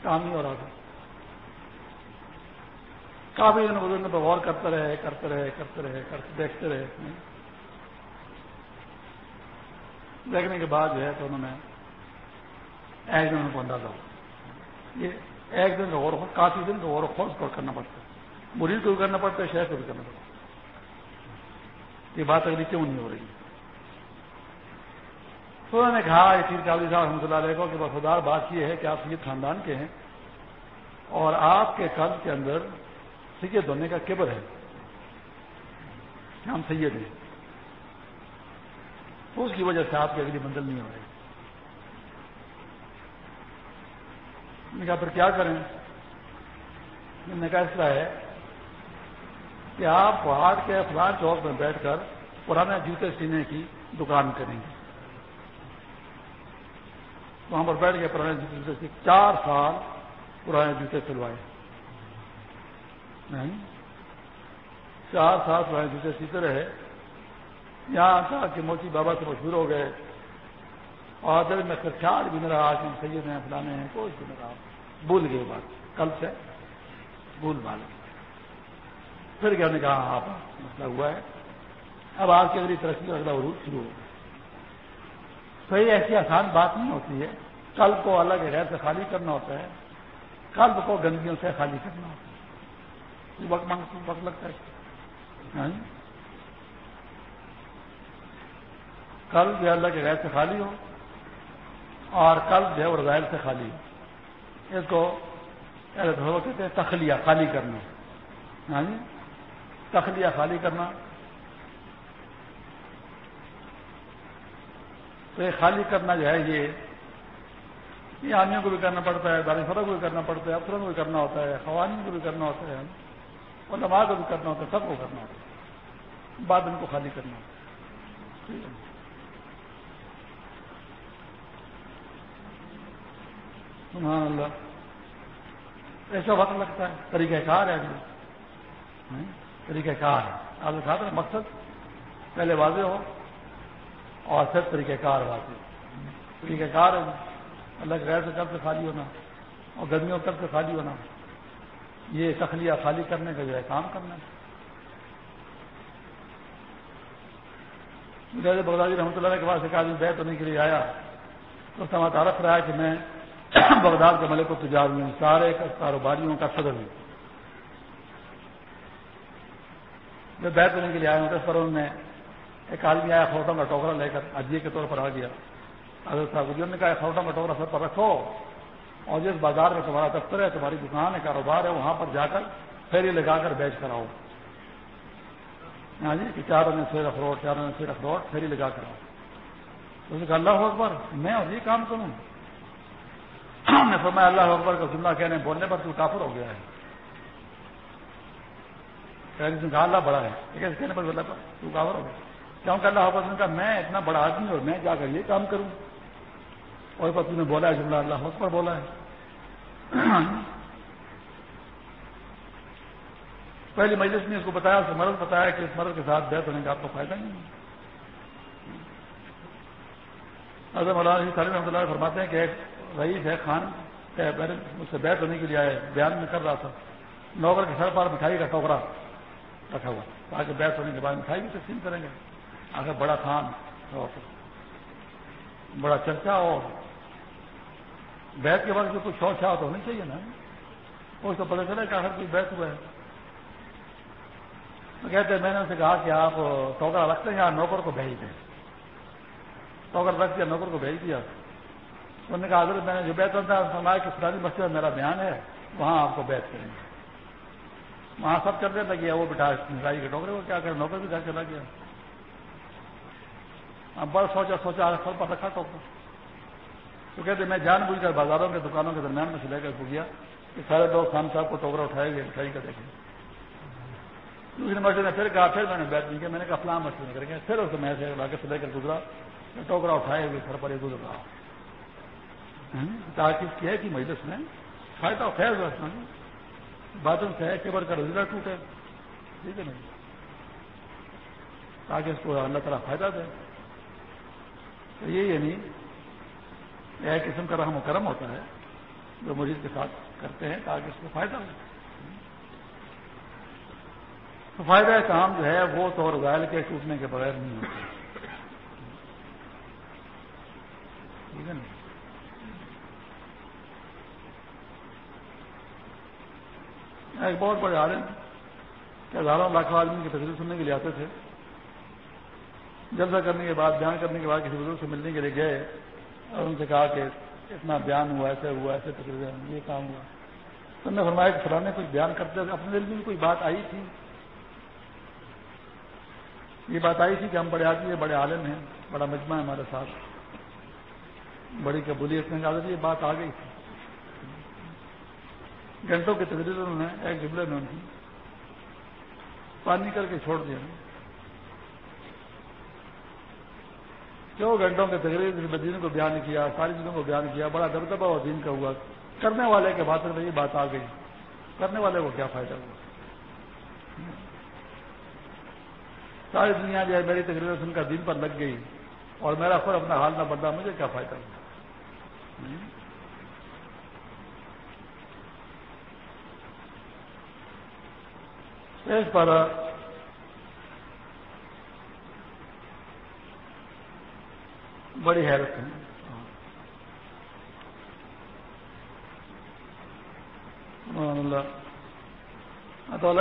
کام نہیں ہو رہا تھا۔ کافی دن بزرگ پر غور کرتے رہے کرتے رہے کرتے رہے، کرتے دیکھتے رہے۔ دیکھنے کے بعد جو ہے تو انہوں نے ایک دن ان کو اندازہ ہو یہ ایک دن کا غور کافی دن کا غور و خوش پر کرنا پڑتا ہے۔ مریض کو بھی کرنا پڑتا ہے، شہر کو بھی کرنا پڑتا ہے۔ یہ بات اگلی کیوں نہیں ہو رہی؟ تو انہوں نے کہا، یہ چیز کابلی صاحب رحمۃ اللہ علیہ کو کہ وفادار بات یہ ہے کہ آپ سید خاندان کے ہیں اور آپ کے قلب کے اندر سید ہونے کا کیبر ہے۔ ہم سید ہیں۔ تو اس کی وجہ سے آپ کی اگلی منزل نہیں ہو رہی۔ نے کہا پھر کیا کریں؟ نے کہا، اس طرح ہے کہ آپ پہاڑ کے افغان چوک میں بیٹھ کر پرانے جوتے سینے کی دکان کریں گے۔ وہاں پر بیٹھ کے پرانے جوتے چار سال پرانے جوتے سلوائے چار سال پرانے جوتے سیتے رہے یہاں تھا کہ موتی بابا سے مشہور ہو گئے۔ اور دل میں خرچار بھی نہ رہا کہ سید ہیں، فلانے ہیں، کوئی بھی نہ رہا بھول گئے بات۔ کل سے بھول بال پھر کیا نے کہا، آپ مسئلہ ہوا ہے۔ اب آپ کی اگلی ترقی اگلا عروج شروع ہو تو یہ ایسی آسان بات نہیں ہوتی ہے۔ کل کو الگ غیر سے خالی کرنا ہوتا ہے۔ قلب کو گندگیوں سے خالی کرنا ہوتا ہے۔ وقت وقت لگتا ہے۔ ہاں جی۔ کل جو اللہ کے غیر سے خالی ہو اور کل جو ہے رضائل سے خالی ہو۔ اس کو کہتے ہیں تخلیہ، خالی کرنا۔ ہاں جی۔ تخلیہ، خالی کرنا۔ تو یہ خالی کرنا جو ہے یہ آدمیوں کو بھی کرنا پڑتا ہے داری فرق کو بھی کرنا پڑتا ہے افسروں کو بھی کرنا ہوتا ہے خواتین کو بھی کرنا ہوتا ہے۔ اور نماز کو بھی کرنا ہوتا ہے، سب کو کرنا ہوتا ہے۔ بعد ان کو خالی کرنا ہوتا ہے۔ سبحان اللہ۔ ایسا وقت لگتا ہے۔ طریقہ کار ہے۔ طریقہ کار ہے۔ آپ نے کہا تھا مقصد پہلے واضح ہو اور پھر طریقہ کار واضح طریقہ کار ہے۔ اللہ کے غیر سے کب سے خالی ہونا اور گرمیوں کب سے خالی ہونا۔ یہ تخلیہ خالی کرنے کا جو ہے کام کرنا بغدادی رحمۃ اللہ کے پاس ایک آدمی بیت ہونے کے لیے آیا تو سماعت عرف رہا کہ میں *coughs* بغداد کے ملک و تجار میں سارے کاروباریوں کا صدر ہوں۔ میں بیت ہونے کے لیے آیا ہوں۔ تو پر انہوں نے ایک آدمی آیا فوٹوں کا ٹوکرا لے کر اجیے کے طور پر آ گیا۔ حضرت صاحب نے کہا فوٹوں کا ٹوکرا سر پر رکھو۔ اور جس بازار میں تمہارا دفتر ہے، تمہاری دکان ہے، کاروبار ہے، وہاں پر جا کر پھیری لگا کر بیچ کر آؤ۔ ہاں جی کہ چار نے سیر اخروٹ چار نے سیر اخروٹ پھیری لگا کر آؤ۔ تو کہا، اللہ اکبر، میں اور یہ کام کروں نے فرمایا، اللہ اکبر کا جملہ کہنے بولنے پر تو کافر ہو گیا ہے۔ کہا اللہ بڑا ہے۔ کہنے پر بولنے پر تو کافر ہو گیا۔ کیونکہ اللہ اکبر نے کہا، میں اتنا بڑا آدمی اور میں جا کر یہ کام کروں۔ اور پر تم نے بولا ہے جملہ اللہ اکبر بولا ہے۔ پہلی مجلس نے اس کو بتایا اس مرد بتایا کہ اس مرد کے ساتھ بیت ہونے کا آپ کو فائدہ نہیں اعظم اللہ علیہ رحمۃ اللہ فرماتے ہیں کہ ایک رئیس ہے خان مجھ سے بیت ہونے کے لیے آئے بیان میں کر رہا تھا۔ نوکر کے سر پر مٹھائی کا ٹوکرا رکھا ہوا تاکہ بیت ہونے کے بعد مٹھائی بھی تقسیم کریں گے۔ آخر بڑا خان بڑا چرچا اور بیت کے بعد جو کچھ شوق شاہ تو ہونی چاہیے نا؟ وہ تو پتہ چلا کہ آخر کوئی بیت ہوا ہے۔ تو کہتے ہیں، میں نے ان سے کہا کہ آپ ٹوکرا رکھتے ہیں یا نوکر کو بھیج دیں۔ ٹوکر رکھ دیا، نوکر کو بھیج دیا۔ انہوں نے کہا، حضرت، میں نے جو بیت ہوتا ہے فرمایا کہ فلانی مسجد میں میرا بیان ہے، وہاں آپ کو بیت کریں گے۔ وہاں سب چلنے لگے وہ بٹھا مٹھائی کے ٹوکرے کو کیا کرے نوکر بھی گھر چلا گیا۔ اب بڑا سوچا سوچا سر پر رکھا ٹوکر۔ تو کہتے میں جان بوجھ کر بازاروں کے دکانوں کے درمیان میں سے لے کر گیا کہ سارے لوگ خان صاحب کو ٹوکرا اٹھائے گئے مٹھائی کا دیکھیں۔ دوسری مسجد نے پھر کہا، پھر میں نے بیٹھ نہیں کیا میں نے کہا، فلاں مسجد میں کریں گے۔ پھر اس میں سے لے کر گزرا ٹوکرا اٹھائے ہوئے سر پر یہ گزر رہا تاکہ اس کی ہے کہ مجلس میں فائدہ خیر رکھنا بادل سے ہے کہ بڑھ کر ٹوٹے۔ ٹھیک ہے نا جی؟ تاکہ اس کو اللہ تعالیٰ فائدہ دے۔ تو یہ یعنی ایک قسم کا رحم و کرم ہوتا ہے جو مریض کے ساتھ کرتے ہیں تاکہ اس کو فائدہ ہو تو فائدہ کام جو ہے وہ تو رضائل کے ٹوٹنے کے بغیر نہیں ہوتا۔ ٹھیک ہے نا؟ ایک بہت بڑے عالم کہ ہزاروں لاکھوں آدمی کی تصویر سننے کے لیے آتے تھے۔ جلسہ کرنے کے بعد، بیان کرنے کے بعد کسی بزرگ سے ملنے کے لیے گئے۔ اور ان سے کہا کہ اتنا بیان ہوا ایسے ہوا، ایسے تقریر یہ کام ہوا۔ تو نے فرمایا کہ فلانے کچھ بیان کرتے اپنے دل میں کوئی بات آئی تھی؟ یہ بات آئی تھی کہ ہم بڑے آدمی ہیں، بڑے عالم ہیں، بڑا مجمع ہے ہمارے ساتھ۔ بڑی قبولیت میں یہ بات آ گئی تھی۔ گھنٹوں کی تقریر انہوں نے، ایک جملے میں ان کی پانی کر کے چھوڑ دیا۔ کیوں گھنٹوں کے تقریر دین کو بیان کیا، ساری چیزوں کو بیان کیا، بڑا دبدبا اور دین کا ہوا۔ کرنے والے کے بات میں یہ بات آ گئی۔ کرنے والے کو کیا فائدہ ہوا؟ ساری دنیا جو ہے میری تقریر سن کر دن پر لگ گئی اور میرا خود اپنا حال نہ بدلا، مجھے کیا فائدہ ہوا؟ اس پر بڑی حیرت ہے۔ تو اللہ۔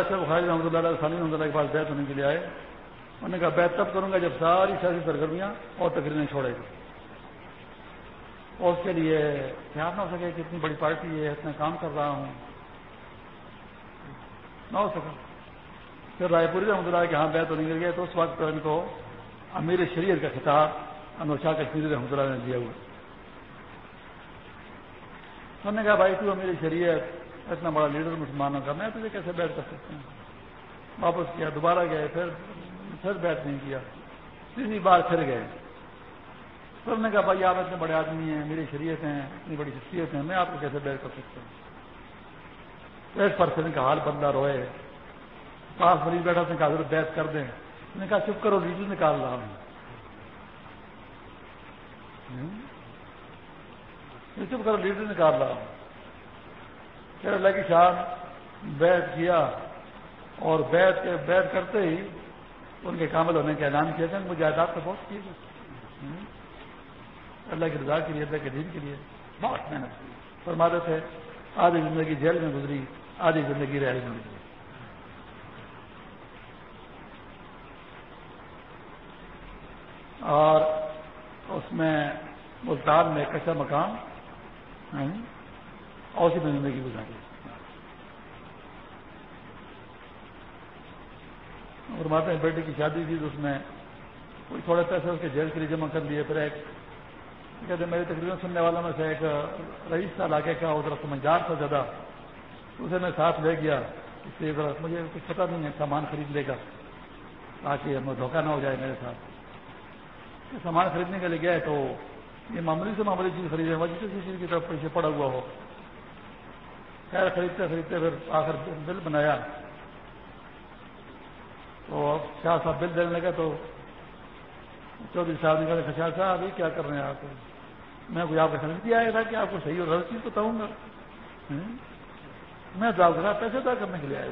سے بخاری رحمۃ اللہ علیہ سالی رحمۃ اللہ کے پاس بیت ہونے کے لیے آئے۔ انہوں نے کہا بیت تب کروں گا جب ساری سیاسی سرگرمیاں اور تقریریں چھوڑے گی۔ اور اس کے لیے خیال نہ ہو سکے کہ اتنی بڑی پارٹی ہے، اتنا کام کر رہا ہوں۔ نہ ہو سکا۔ پھر رائے پوری رحمۃ اللہ کے ہاں بیت ہونے کے لیے تو اس وقت ان کو امیر شریعت کا خطاب انوشا کشمیری رحمۃ اللہ نے دیا ہوا۔ انہوں نے کہا، بھائی، تو میری شریعت اتنا بڑا لیڈر مسلمانوں کا میں تجھے کیسے بیٹھ کر سکتے ہیں؟ واپس کیا، دوبارہ گئے، پھر پھر بیٹھ نہیں کیا۔ تیسری بار پھر گئے۔ سب نے کہا، بھائی، آپ اتنے بڑے آدمی ہیں میری شریعت ہیں، اتنی بڑی شخصیت ہیں، میں آپ کو کیسے بیٹھ کر سکتا ہوں؟ اس پرسن کا حال بندہ روئے۔ پاس مریض بیٹھا نے کہا ضرور بیت کر دیں۔ نے کہا، چپ کرو، لیڈر نکال رہا ہوں۔ چپ کرو، لیڈر نکال رہا ہوں پھر اللہ کی شان بیت کیا۔ اور بیت کے بیت کرتے ہی ان کے کامل ہونے کا اعلان کیا کہ جائیداد تو بہت کی اللہ کی رضا کے لیے، اللہ کے دین کے لیے بہت محنت کی۔ فرماتے تھے، آدھی زندگی جیل میں گزری، آدھی زندگی رہ گزری۔ اور اس میں ملتان میں کچا مکان ہاں جی، اور اسی میں زندگی گزاری۔ اور ماتا بیٹے کی شادی تھی تو اس میں کوئی تھوڑے پیسے اس کے جیل کے لیے جمع کر دیے پھر ایک کہتے میری تقریباً سننے والوں میں سے ایک رئیس تھا، علاقے کا ادھر سمجھدار تھا زیادہ۔ اسے میں ساتھ لے گیا، اس لیے مجھے کچھ پتا نہیں ہے، سامان خرید لے گا، تاکہ ہمیں دھوکہ نہ ہو جائے میرے ساتھ۔ سامان خریدنے کے لیے گئے تو یہ معمولی سے معمولی چیز خریدے وجہ کسی چیز کی طرف پیچھے پڑا ہوا ہو۔ خیر، خریدتے خریدتے پھر آخر بل بنایا۔ تو شاہ صاحب بل دینے لگے تو چودھری صاحب نے کہا اچھا خشا صاحب ابھی کیا کر رہے ہیں آپ؟ میں کوئی آپ کا سمجھ دیا تھا کہ آپ کو صحیح اور غلط چیز بتاؤں گا؟ میں تو آپ کے پیسے ادا کرنے کے لیے آئے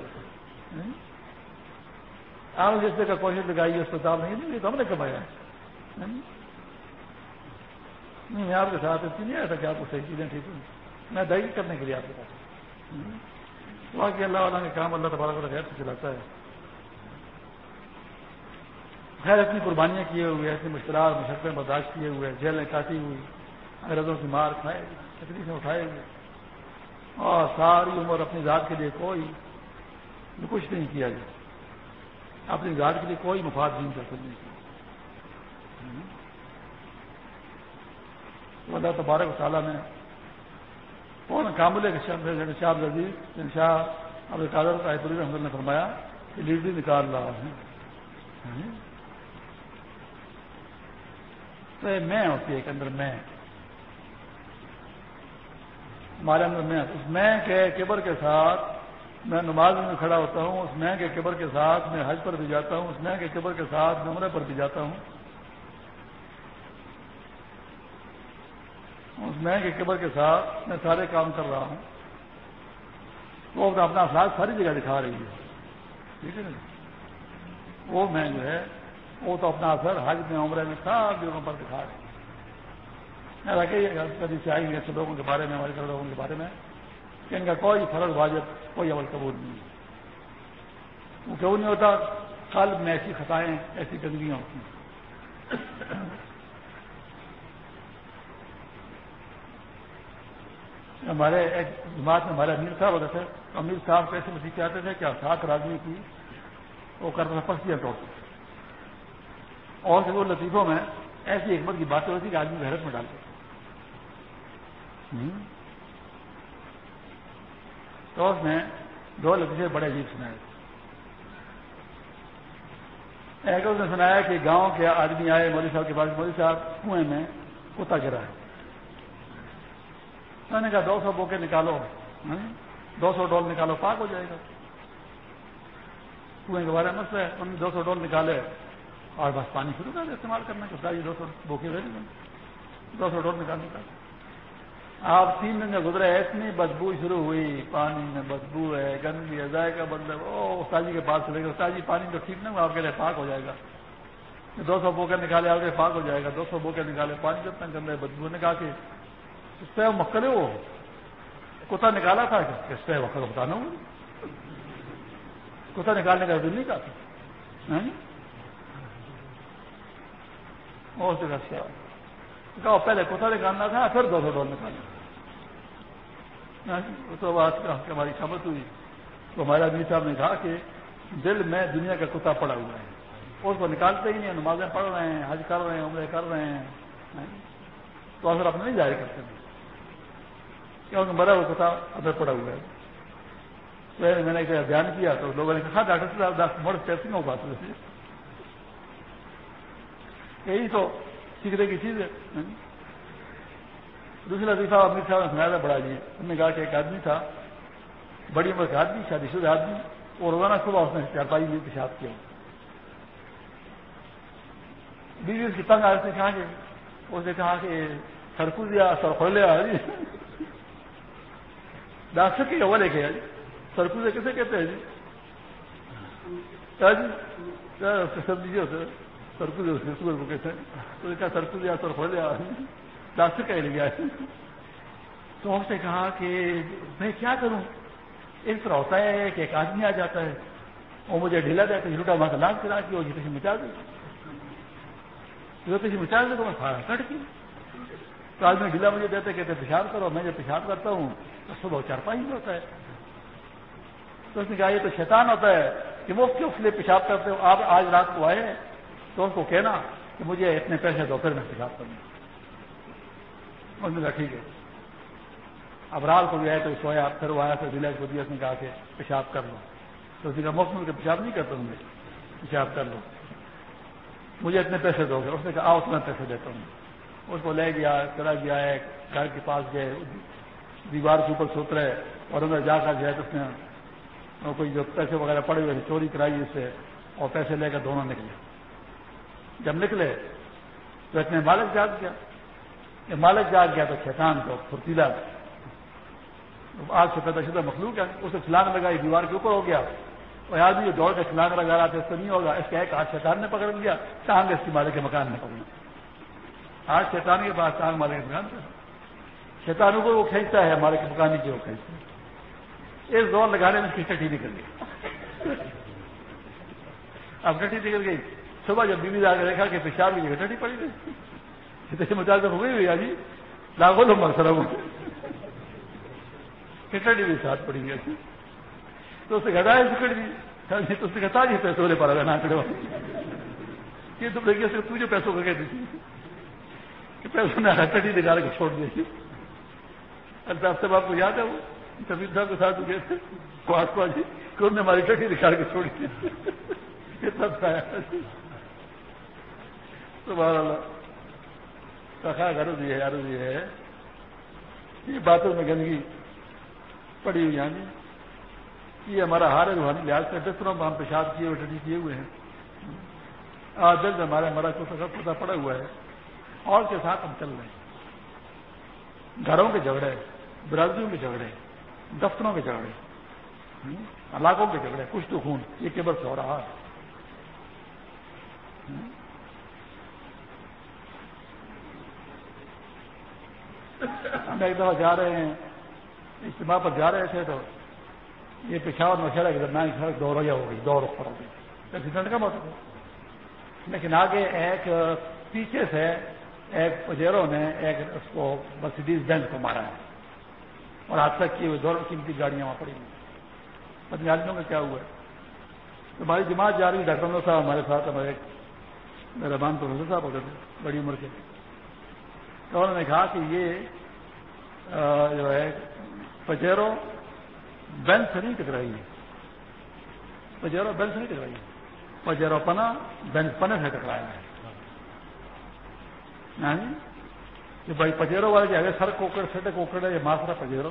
آپ جس جگہ کوشش لگائی، اسپتال نہیں، تو ہم نے کمایا۔ ہے نہیں۔ میں آپ کے ساتھ اتنی نہیں آیا تھا کہ آپ کو صحیح چیزیں ٹھیک ہوئی میں دہی کرنے کے لیے آپ کے پاس۔ باقی اللہ والا کے کام اللہ تبارک غیر سے چلاتا ہے۔ خیر، اتنی قربانیاں کیے ہوئے، اتنی مشکلات مشقتیں برداشت کیے ہوئے، جیلیں کاٹی ہوئی، انگریزوں کی مار کھائے تکلیفیں اٹھائے ہوئے۔ اور ساری عمر اپنی ذات کے لیے کوئی کچھ نہیں کیا گیا اپنی ذات کے لیے کوئی مفاد نہیں کر سکتے اللہ تبارک و تعالیٰ نے کون کاملے کے شاہ عزیز شاہ اب قادر طاہر رحمد نے فرمایا کہ لیڈری نکال رہا ہے۔ یعنی تو میں ہوتی ہے ایک اندر میں۔ ہمارے اندر میں۔ اس میں کے کبر کے ساتھ میں نماز میں کھڑا ہوتا ہوں، اس میں کے کبر کے ساتھ میں حج پر بھی جاتا ہوں، اس میں کے کبر کے ساتھ نمرے پر بھی جاتا ہوں۔ اس میں کے قبر کے ساتھ میں سارے کام کر رہا ہوں۔ وہ اپنا اثرات ساری جگہ دکھا رہی ہے۔ ٹھیک ہے نا؟ وہ میں جو ہے، وہ تو اپنا اثر حج میں، عمرے میں سب جگہوں پر دکھا رہی ہے۔ کہ کبھی سے آئی ایسے لوگوں کے بارے میں، ہمارے گھر لوگوں کے بارے میں، کہ ان کا کوئی فرض واجب، کوئی عمل قبول نہیں ہے۔ وہ کیوں نہیں ہوتا؟ قلب میں ایسی خطائیں، ایسی گندگیاں ہوتی ہیں۔ ہمارے ایک جماعت میں ہمارے امیر صاحب ہوتے تھے۔ امیر صاحب کیسے مسیح چاہتے تھے کہ سات آدمی کی وہ کرتا تھا پستیاں توڑتے اور وہ لطیفوں میں ایسی حکمت کی باتیں ہوتی کہ آدمی حیرت میں ڈالتے۔ تو اس نے دو لطیفے بڑے عجیب سنائے۔ ایک نے سنایا کہ گاؤں کے آدمی آئے مودی صاحب کے پاس۔ مودی صاحب کنویں میں کتا گرا ہے۔ میں نے کہا دو سو بوکے نکالو ہاں؟ دو سو ڈول نکالو، پاک ہو جائے گا۔ کنویں کے بارے میں مسئلہ ہے انہوں نے دو سو ڈول نکالے اور بس پانی شروع کر دیا استعمال کرنے کا دو سو بوکے دو سو ڈول نکال نکال۔ آپ تین دن میں گزرے، اتنی بدبو شروع ہوئی۔ پانی میں بدبو ہے، گندگی ہے، ذائقہ بدل وہ استاد جی کے پاس چلے گا استاد جی پانی تو ٹھیک نہیں آپ کے لیے پاک ہو جائے گا۔ دو سو بوکے نکالے، آپ کے پاک ہو جائے گا۔ دو سو بوکے نکالے، پانی کتنا گندے بدبو نے کہا کہ اس پہ مکلے وہ۔ کتا نکالا تھا اس پہ وقت بتانا ہوں۔ کتا نکالنے کا دل نہیں ہاں جی؟ کہا تھا کہا پہلے کتا نکالنا تھا، پھر دو سو ڈول نکالنا ہاں اس جی؟ بات ہماری سمجھ ہوئی۔ تو ہمارے آدمی صاحب نے کہا کہ دل میں دنیا کا کتا پڑا ہوا ہے۔ اس کو نکالتے ہی نہیں، نمازیں پڑھ رہے ہیں، حج کر رہے ہیں، عمرے کر رہے ہیں۔ ہاں جی؟ تو اثر اپنے نہیں ظاہر کرتے ہیں کیونکہ مرا وہ کتا اندر پڑا ہوا ہے۔ تو میں نے دھیان کیا تو لوگوں نے کہا، ڈاکٹر صاحب مڑ پیسے ہو بات یہی تو سیکھنے کی چیز ہے۔ دوسرا لطیفہ امیر صاحب نے سنایا تھا، بڑا جی انہوں نے کہا کہ ایک آدمی تھا، بڑی عمر کا آدمی، شادی شدہ آدمی اور روزانہ صبح اس نے چارپائی میں پیشاب کیا۔ بیوی اس کی تنگ آج نے کہا کہ اس نے کہا کہ سرکو دیا سر کھول لیا ڈاکٹر کی ہوا لے کے جی۔ سرکو کیسے کہتے ہیں جی؟ سب دیجیے سرکو کو کہتے ہیں۔ کہا سرکو سر کھول لیا ڈاکٹر کہہ لیا تو اس نے کہا کہ میں کیا کروں؟ ایک طرح ہوتا ہے کہ ایک آدمی آ جاتا ہے۔ وہ مجھے ڈھیلا دیتا ہے لوٹا وہاں لاگ کرا کے وہ جی کسی مچا دے۔ جو کسی مچا دے تو میں کھانا کٹ کی تو آدمی ڈھیلا مجھے دیتے کہتے پیشاب کرو، میں جب پیشاب کرتا ہوں تو صبح چار پانچ ہوتا ہے۔ تو اس نے کہا، یہ تو شیطان ہوتا ہے کہ وہ کیوں اس لیے پیشاب کرتے ہو؟ آپ آج رات کو آئے تو اس کو کہنا کہ مجھے اتنے پیسے دو، پھر میں پیشاب کروں۔ نے کہا، ٹھیک ہے۔ اب رات کو بھی آئے تو سویا پھر وہ آیا، پھر کو دیا، اس نے کہا کہ پیشاب کر لو۔ تو اس نے کہا موسم کے پیشاب نہیں کرتا ہوں میں، پیشاب کر لو۔ مجھے اتنے پیسے دو گے۔ اس نے کہا، آؤ اتنا پیسے دیتا ہوں۔ اس کو لے گیا، چلا گیا ہے گھر کے پاس گئے، دیوار کے اوپر سوت رہے اور اندر جا کر گئے تو اس نے کوئی جو پیسے وغیرہ پڑے ہوئے چوری کرائی اس سے اور پیسے لے کر دونوں نکلے۔ جب نکلے تو اتنے مالک جاگ گیا۔ کہ مالک جاگ گیا تو شیطان کو پھرتیلا آگ سے پیدا شدہ مخلوق ہے۔ اسے چھلانگ لگائی، دیوار کے اوپر ہو گیا۔ اور آدمی جو دوڑ کے چھلانگ لگا رہا تھا، اس کو نہیں ہوگا، اس کا ایک ہاتھ شیطان نے پکڑ لیا، ٹانگ اس کی مالک کے مکان میں پکڑی آج شیطان کے پاس ٹانگ مالک کے مکان کو وہ کھینچتا ہے، ہمارے کے کی وہ کھینچتا ہے۔ اس دوڑ لگانے میں اس کی نکل گئی۔ اب ٹٹی نکل گئی۔ صبح جب بیوی جا کے دیکھا کہ پیشاب کی جگہ ٹٹی پڑی گئی مطابق ہوئی ہوئی جی۔ لاکھوں لوگ مرسر کٹڑی بھی ساتھ پڑی گئی تو اسے گھٹا ہے سکڑ دی تو اس نے کہتا جی پیسوں لے پا رہا نہ کڑے یہ تو تجھے پیسوں کا کہتی تھی۔ کہ پیسوں نے ہٹڑی نکال کے چھوڑ دی جی۔ الطاف صاحب آپ کو یاد ہے وہ؟ سبیر صاحب کے ساتھ گئے تھے آس پاس جی کہ انہوں نے ہماری ٹٹی نکال کے چھوڑ دی۔ کتنا کھایا تو بہرحال غرض یہ ہے عرض یہ ہے۔ یہ باتوں میں گندگی پڑی ہوئی یعنی یہ ہمارا ہار روحانی لحاظ سے بستروں میں ہم پیشاب کیے ہوئے ٹھنڈی کیے ہوئے ہیں۔ آج دل ہمارے ہمارا پتا پڑا ہوا ہے۔ اور کے ساتھ ہم چل رہے ہیں۔ گھروں کے جھگڑے، برادریوں کے جھگڑے، دفتروں کے جھگڑے علاقوں کے جھگڑے، کچھ تو خون، یہ کیبل سے ہو رہا ہے۔ ہم ایک دفعہ جا رہے ہیں، اجتماع پر جا رہے تھے تو یہ پشاور نوشہرہ کے درمیان سڑک دو رویہ ہو گئی، دو رخ پر ہو گئی۔ ایکسیڈنٹ کا مطلب لیکن آگے ایک پیچھے سے ایک پجیروں نے ایک اس کو مرسیڈیز بینک کو مارا ہے۔ اور آج تک کی ہوئی دور قیمتی گاڑیاں وہاں پڑی ہوئی پنجابیوں کا کیا ہوا ہے؟ ہماری جماعت جا رہی ڈاکٹر صاحب ہمارے ساتھ، ہمارے ایک رحمان پروفیسر صاحب ہوتے تھے، بڑی عمر کے۔ تو انہوں نے کہا کہ یہ جو ہے پچیرو بین سے نہیں ٹکرائی ہے پچیرو بین سے نہیں ٹکرائی ہے پجیرو پنا بین پنے سے ٹکرایا ہے ہاں جی؟ یعنی کہ بھائی پجیرو والے جی جو ہے سر کوکڑ سٹے کوکڑ ہے، یہ ماسرا پجیرو۔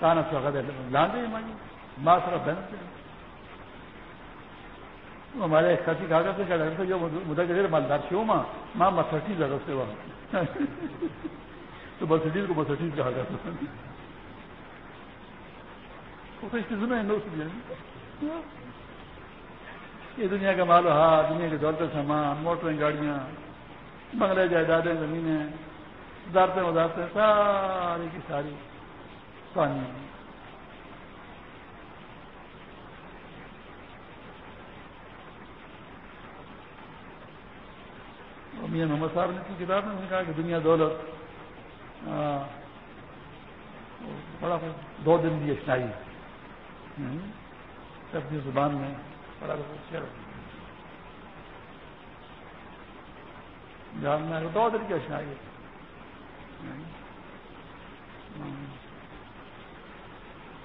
کہاں سواگت ہے لاندے مانی جی۔ ماسرا بینس ہمارے ایک ساتھی کہا کرتے کیا ڈاکٹر جو مدد کے مالدار کیوں ماں۔ ماں مسٹیز ہے اس وہاں۔ *laughs* تو مسٹیز کو مسٹیز کہا جاتا تو اس کی سنا یہ دنیا کا مال و ہاں دنیا کے دولت سامان، موٹریں، گاڑیاں بنگلے جائیدادیں، زمینیں، وزارتیں وزارتیں، ساری کی ساری پانی میاں محمد صاحب نے کی کتاب میں کہا کہ دنیا دولت بڑا دو دن بھی اشنائی سب زبان میں جاننا ہے دو دن کی اشنائی ہے۔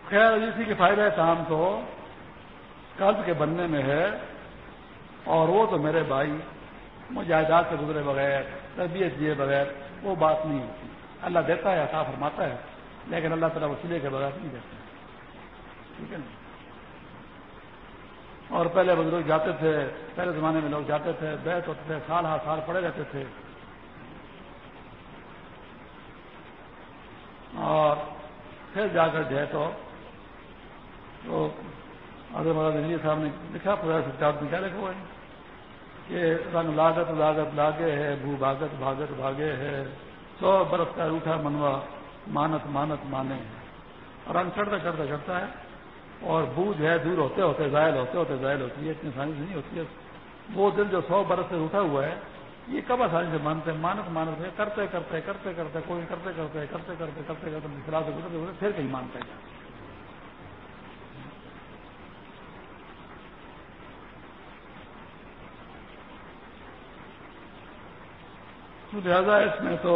خیر اسی کے فائدہ کام تو قلب کے بننے میں ہے اور وہ تو میرے بھائی مجاہدات سے گزرے بغیر، تربیت دیے بغیر وہ بات نہیں ہوتی۔ اللہ دیتا ہے، عطا فرماتا ہے، لیکن اللہ تعالیٰ وسیلے کے بغیر نہیں دیتا۔ ٹھیک ہے نا؟ اور پہلے بزرگ جاتے تھے، پہلے زمانے میں لوگ جاتے تھے، بیت ہوتے تھے، سال ہر سال پڑے رہتے تھے۔ اور پھر جا کر جو ہے تو اگر مدد صاحب نے لکھا، پورا سب میں کیا لکھا ہوا ہے؟ کہ رنگ لاگت لاگت لاگے ہے بھو بھاگت بھاگت بھاگے ہے۔ سو برف کا روٹا منوا، مانت مانت مانے اور رنگ چڑھتا چڑھتا چڑھتا ہے۔ اور بو جو ہے دور ہوتے ہوتے ظاہر ہوتے ہوتے ظاہر ہوتی ہے، اتنی آسانی سے نہیں ہوتی ہے۔ وہ دل جو سو برس سے روٹا ہوا ہے، یہ کب آسانی سے مانتے ہیں؟ مانت مانت ہے کرتے کرتے کرتے کرتے، کوئی کرتے کرتے کرتے کرتے کرتے کرتے خلاف سے گزرتے گزرتے پھر کہیں مانتے ہیں۔ لہٰذا اس میں تو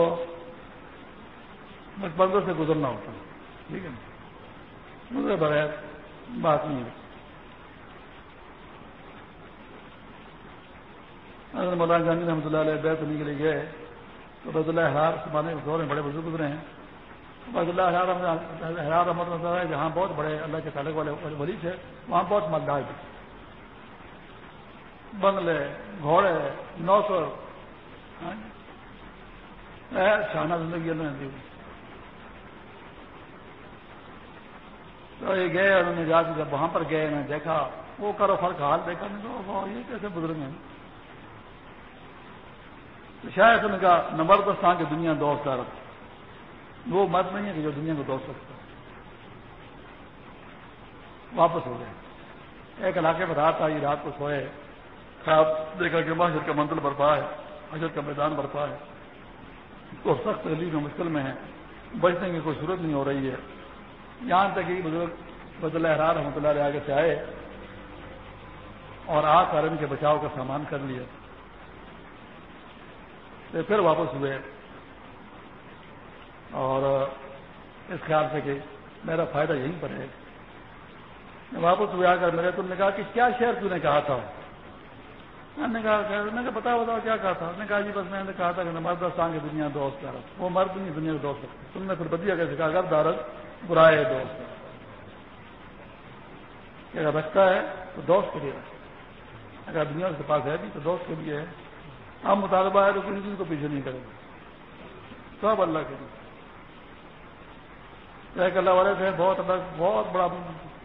بندوں سے گزرنا ہوتا ہے، ٹھیک ہے نا؟ بغیر بات نہیں ہے۔ اگر مولانا جہانگیر رحمۃ اللہ علیہ بیت ہونے کے لیے گئے۔ تو رض اللہ حرار زمانے کے دور میں بڑے بزرگ گزرے ہیں۔ رض اللہ حرار حرار رحمۃ اللہ جہاں بہت بڑے اللہ کے تعلق والے ولی تھے، وہاں بہت مالدار تھے۔ بنگلے، گھوڑے نو سو شانہ زندگی اللہ نے دی۔ تو یہ گئے انہوں نے جا کے جب وہاں پر گئے میں دیکھا، وہ کرو، فرق حال دیکھا۔ میں تو یہ کیسے بزرگ ہیں؟ تو شاید نے کہا، نمبر دستان کی دنیا دوست رکھ وہ مرد نہیں ہے کہ جو دنیا کو دوست رکھتا واپس ہو گئے۔ ایک علاقے میں رات آئی، رات کو سوئے۔ خواب دیکھا کہ معاشر کا منتل برپا ہے حجر کا میدان برپا ہے۔ تو سخت تکلیف میں مشکل میں ہے۔ بچنے کی کوئی صورت نہیں ہو رہی ہے۔ یہاں تک کہ بزرگ بد اللہ حرار رحمۃ اللہ علیہ آگے سے آئے اور آ کر ان کے بچاؤ کا سامان کر لیا۔ تو پھر واپس ہوئے۔ اور اس خیال سے کہ میرا فائدہ یہیں پر ہے۔ واپس ہوئے آ کر میرے تم نے کہا کہ کیا شہر تم نے کہا تھا؟ میں نے کہا میں نے بتا بتاؤ کیا کہا تھا؟ نے کہا جی بس میں نے کہا تھا کہ مرد سانگ دنیا دوست کر وہ مرد نہیں، دنیا دوست تم نے پھر بدیا کیسے کہا؟ اگر دارت برائے دوست اگر رکھتا ہے تو دوست کے لیے رکھتا اگر دنیا کے پاس ہے بھی تو دوست کے لیے ہے۔ ہم مطالبہ ہے تو کسی چیز کو پیچھے نہیں کریں گے۔ سب اللہ کے لیے۔ ایک اللہ والے سے بہت الگ بہت بڑا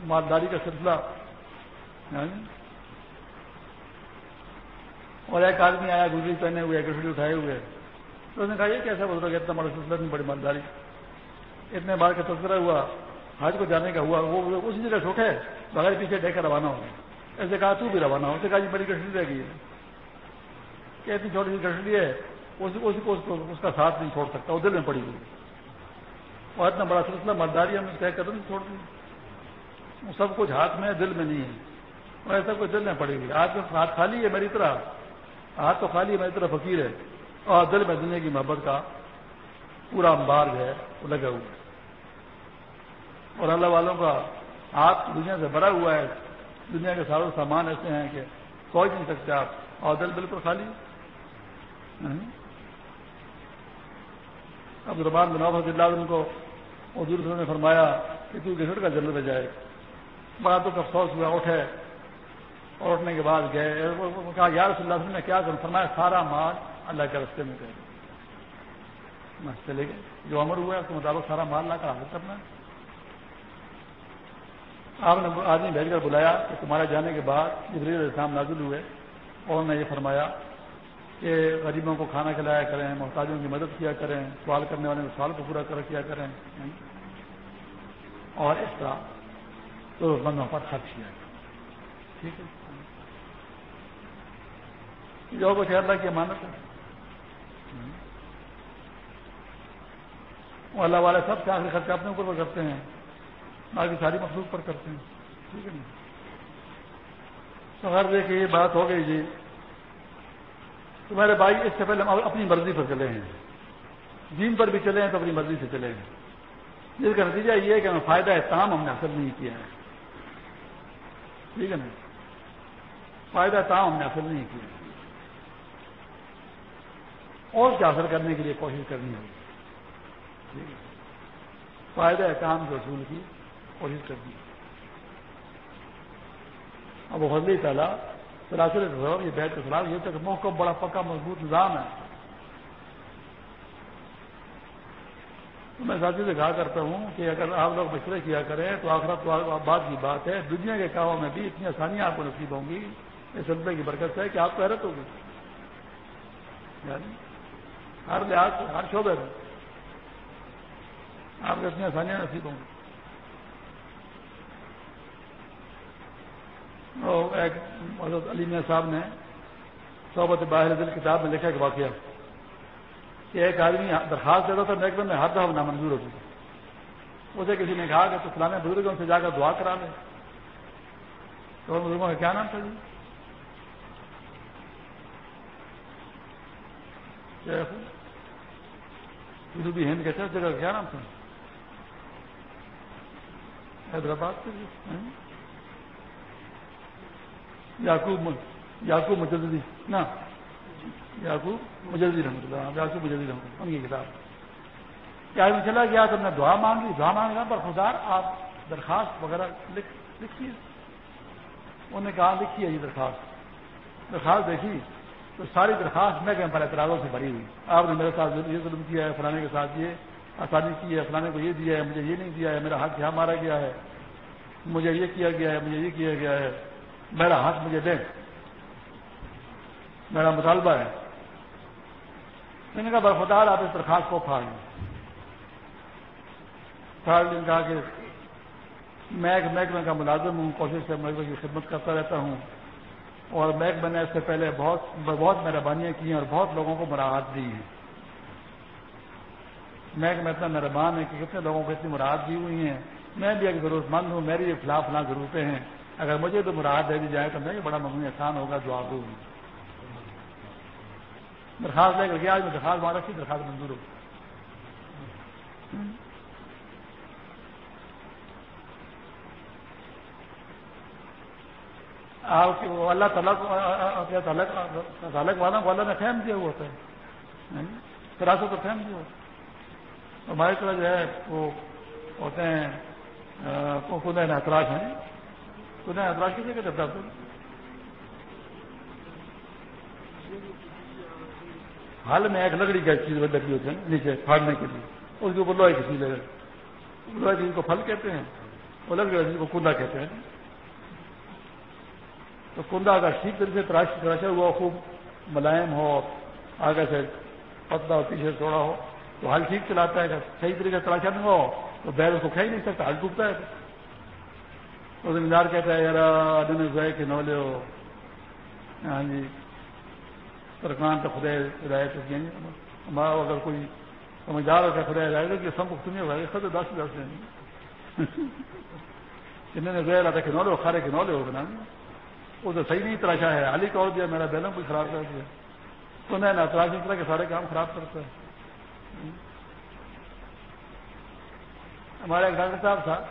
مالداری کا سلسلہ۔ ہاں۔ اور ایک آدمی آیا، گزری، پہنے ہوئے گھڑی اٹھائے ہوئے۔ تو اس نے کہا، یہ کیسا بول رہا کہ اتنا بڑا سلسلہ نہیں بڑی مالداری۔ اتنے بار کا تذکرہ ہوا، حج کو جانے کا ہوا، وہ اسی جگہ چھوٹے بغیر پیچھے ڈے کر روانہ ہو ایسے کہا تو بھی روانہ ہو اسے کہا جی بڑی گھڑی رہ گئی ہے۔ کہ اتنی چھوٹی سی گھڑی ہے، اس کو اس کا ساتھ نہیں چھوڑ سکتا، وہ دل میں پڑی ہوئی۔ اور اتنا بڑا سلسلہ مالداری ہم نے طے قدم چھوڑ دی وہ سب کچھ ہاتھ میں، دل میں نہیں ہے۔ اور ایسا کوئی دل نہیں پڑے گی آج ہاتھ خالی ہے میری طرح۔ ہاتھ تو خالی ہے، میری طرح فقیر ہے۔ اور دل میں دنیا کی محبت کا پورا امبار جو ہے، وہ لگا ہوا ہے۔ اور اللہ والوں کا ہاتھ دنیا سے بڑا ہوا ہے، دنیا کے سارے سامان ایسے ہیں کہ سوچ نہیں سکتے آپ اور دل بالکل خالی۔ اب ربان بنا اللہ ان کو حضور نے فرمایا کہ تو گھسٹ کا جنت میں جائے۔ بڑا تو افسوس ہوا، اٹھے۔ اور اٹھنے کے بعد گئے۔ کہا یار صلی اللہ نے کیا کروں؟ فرمایا، سارا مال اللہ کے رستے میں گئے چلے گئے۔ جو امر ہوا ہے، اس کے مطابق سارا مال لا کر حاصل کرنا۔ ہے آپ نے آدمی بھیج کر بلایا کہ تمہارے جانے کے بعد جبریل علیہ السلام نازل ہوئے اور نے یہ فرمایا کہ غریبوں کو کھانا کھلایا کریں، محتاجوں کی مدد کیا کریں، سوال کرنے والے سوال کو پورا کر کیا کریں۔ اور اس طرح تو بندوں پر خرچ کیا۔ ٹھیک ہے؟ جو کچھ اللہ کی امانت ہے۔ اللہ والے سب سے آخری خرچہ اپنے اوپر کرتے ہیں۔ باقی ساری مخلوق پر کرتے ہیں۔ ٹھیک ہے نا تو دیکھیے یہ بات ہو گئی جی۔ تمہارے بھائی اس سے پہلے ہم اپنی مرضی پر چلے ہیں۔ دین پر بھی چلے ہیں تو اپنی مرضی سے چلے ہیں۔ جس کا نتیجہ یہ ہے کہ ہمیں فائدہ ہے تام ہم نے حاصل نہیں کیا ہے۔ ٹھیک ہے نا۔ فائدہ تام ہم نے حاصل نہیں کیا اور کیا حاصل کرنے کے لیے کوشش کرنی ہوگی؟ فائدہ کام کے اصول کی۔ کوشش کرنی اب وہ فضلی تعالیٰ سراسر یہ بیت کے خلاف یہ تک موقع بڑا پکا مضبوط نظام ہے۔ میں ساتھی سے کہا کرتا ہوں کہ اگر آپ لوگ مشورے کیا کریں تو آخرت بات کی بات ہے۔ دنیا کے کاموں میں بھی اتنی آسانیاں آپ کو نصیب ہوں گی۔ اس سلطے کی برکت ہے کہ آپ کو حیرت ہوگی۔ یعنی ہر لحاظ ہر شعبے میں آپ کو اتنی آسانیاں نصیب ہوں گی۔ ایک حضرت علی میاں صاحب نے صحبت باہر دل کتاب میں لکھا کہ واقعہ کہ ایک آدمی درخواست دیتا تھا محکمے میں ہر دفعہ نامنظور ہوتی تھی اسے کسی نے کہا کہ تو فلانے بزرگوں سے جا کر دعا کرا لے تو بزرگوں کا کیا نام تھا جی؟ بھی ہند کہتے ہیں جگہ کا کیا نام تھا؟ حیدرآباد سے جی، ہاں؟ یعقوب یعقوب مجددی نا. یعقوب مجدی رحمۃ اللہ یعقوب مجدی رحمۃ اللہ، ان کی کتاب. کیا میں چلا گیا تو میں دعا مانگی دعا مانگ پر خدا آپ درخواست وغیرہ لکھیے انہوں نے کہا، لکھی ہے یہ درخواست۔ درخواست دیکھی، تو ساری درخواست میں کہ پر اعتراضوں سے بھری ہوئی۔ آپ نے میرے ساتھ یہ ظلم کیا ہے، فلانے کے ساتھ یہ آسانی کی ہے، فلانے کو یہ دیا ہے، مجھے یہ نہیں دیا ہے، میرا ہاتھ یہاں مارا گیا ہے۔ مجھے یہ کیا گیا ہے، مجھے یہ کیا گیا ہے۔ میرا ہاتھ مجھے دیں میرا مطالبہ ہے۔ میں نے کہا برفدار آپ اس درخواست کو پھاڑ لیں۔ پھاڑ لیں کہا کہ میں ایک محکمے کا ملازم ہوں۔ کوشش سے محکمے کی خدمت کرتا رہتا ہوں۔ اور محکمے نے اس سے پہلے بہت بہت مہربانیاں کی ہیں اور بہت لوگوں کو مراحت دی ہیں۔ محکمہ اتنا مہربان ہے کہ کتنے لوگوں کو اتنی مراحت دی ہوئی ہیں۔ میں بھی ایک ضرورت مند ہوں۔ میری بھی فلاں فلاں ضرورتیں ہیں۔ اگر مجھے تو مراد دے دی جائے تو میں بڑا ممنون آسان ہوگا جو آپ درخواست لے کر گیا آج میں درخواست مار رکھی، درخواست منظور ہوگی۔ آپ وہ اللہ تعالیٰ تعلق والا کو اللہ نے فہم دیا ہوا ہوتا ہے تراسو تو فہم دیا ہماری طرح جو ہے وہ ہوتے ہیں خود اعتراض ہیں۔ ادراج کسی کے دفتر حال میں ایک لکڑی کا چیز لگی ہوتی ہے، نیچے پھاڑنے کے لیے۔ اس کے اوپر لوہے کی چیز لوہے چیز کو پھل کہتے ہیں وہ لکڑی چیز کو کندا کہتے ہیں۔ تو کندا اگر ٹھیک طریقے سے تراش تراشا ہوا، خوب ملائم ہو، آگے سے پتلا ہو پیچھے چھوڑا ہو، تو حل ٹھیک چلاتا ہے۔ اگر صحیح طریقے سے تراشا نہیں ہو، تو بیر اس کو کھا ہی نہیں سکتا حل ٹوٹتا ہے۔ وہ زمیندار کہتا ہے یار آدمی زوائے کے نولے ہو ہاں جی۔ سرکان تو خدا ہدایت ہمارا جی۔ اگر کوئی سمجھدار ہو کے کھڑے جائے گا کہ سب کو سنی ہوگا خود دس دس دیں جی۔ *laughs* جنہوں نے گیا تھا کنولے کھارے کنولے ہو بنا وہ تو صحیح نہیں، تراشا ہے۔ علی کو دیا، میرا بیلم بھی خراب کر دیا۔ تو میں نہ تراش اس طرح کے سارے کام خراب کرتا ہے۔ ہمارا ایک ڈاکٹر صاحب تھا۔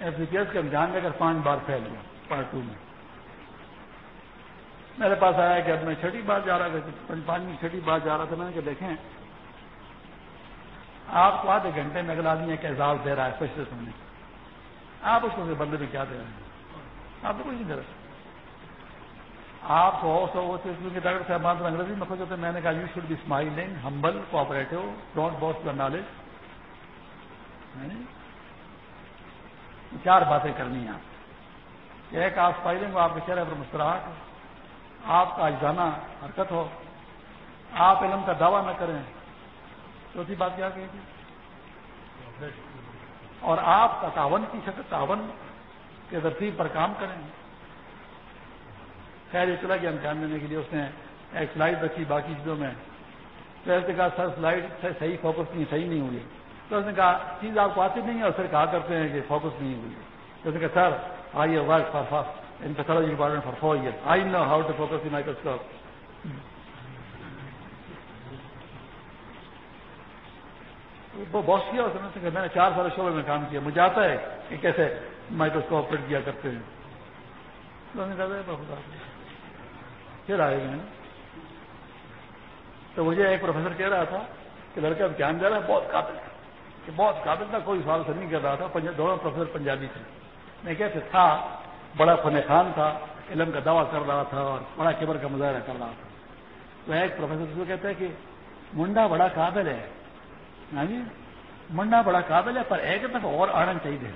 ایف سی پی ایس کے امتحان لے کر پانچ بار پھیل ہوا پارٹ ٹو میں۔ میرے پاس آیا کہ اب میں چھٹی بار جا رہا تھا پانچویں چھٹی بار جا رہا تھا، میں نے کہ دیکھیں، آپ کو آدھے گھنٹے میں اگلا آدمی ایک اعزاز دے رہا ہے اسپیشلسٹ ہونے آپ اس کو بندے میں کیا دے رہے ہیں؟ آپ کو کچھ نہیں دے رہے۔ آپ کو ڈاکٹر صاحب انگریزی میں خوش ہوتے میں نے کہا you should be smiling humble cooperative don't boast the knowledge چار باتیں کرنی ہیں آپ ایک آپ اسمائلنگ ہو، آپ کے چہرے پر مسکراہٹ ہو، آپ کا اجزانہ حرکت ہو، آپ علم کا دعویٰ نہ کریں۔ چوتھی بات کیا کہ اور آپ کا تعاون کی شکل، تعاون کے ترتیب پر کام کریں۔ خیر یہ چلا گیا امتحان دینے کے لیے، اس نے ایک سلائڈ رکھی باقی چیزوں میں۔ تو ایسے کہا سر سلائڈ صحیح فوکس نہیں، صحیح نہیں ہوئی۔ تو اس نے کہا، چیز آپ کو آتی نہیں ہے؟ اور پھر کہا کرتے ہیں کہ فوکس نہیں ہوئی تو اس نے کہا، sir, I've work for fast in pathology department for four years. I know how to focus the microscope. بہت کیا سمجھتے کہ میں نے چار سال شعبے میں کام کیا۔ مجھے آتا ہے کہ کیسے مائکروسکوپ فٹ کیا کرتے ہیں۔ پھر آئے گئے تو مجھے ایک پروفیسر کہہ رہا تھا کہ لڑکا دھیان دے رہا ہے؟ بہت قابل ہے کہ بہت قابل تھا، کوئی سوال سے نہیں کر رہا تھا دونوں پروفیسر پنجابی تھے۔ میں کہتے تھا، بڑا فن خان تھا، علم کا دعویٰ کر رہا تھا اور بڑا کیبر کا مظاہرہ کر رہا تھا۔ تو ایک پروفیسر کہتے ہیں کہ منڈا بڑا قابل ہے۔ ہاں جی؟ منڈا بڑا قابل ہے، پر ایک دفعہ اور آنا چاہیے۔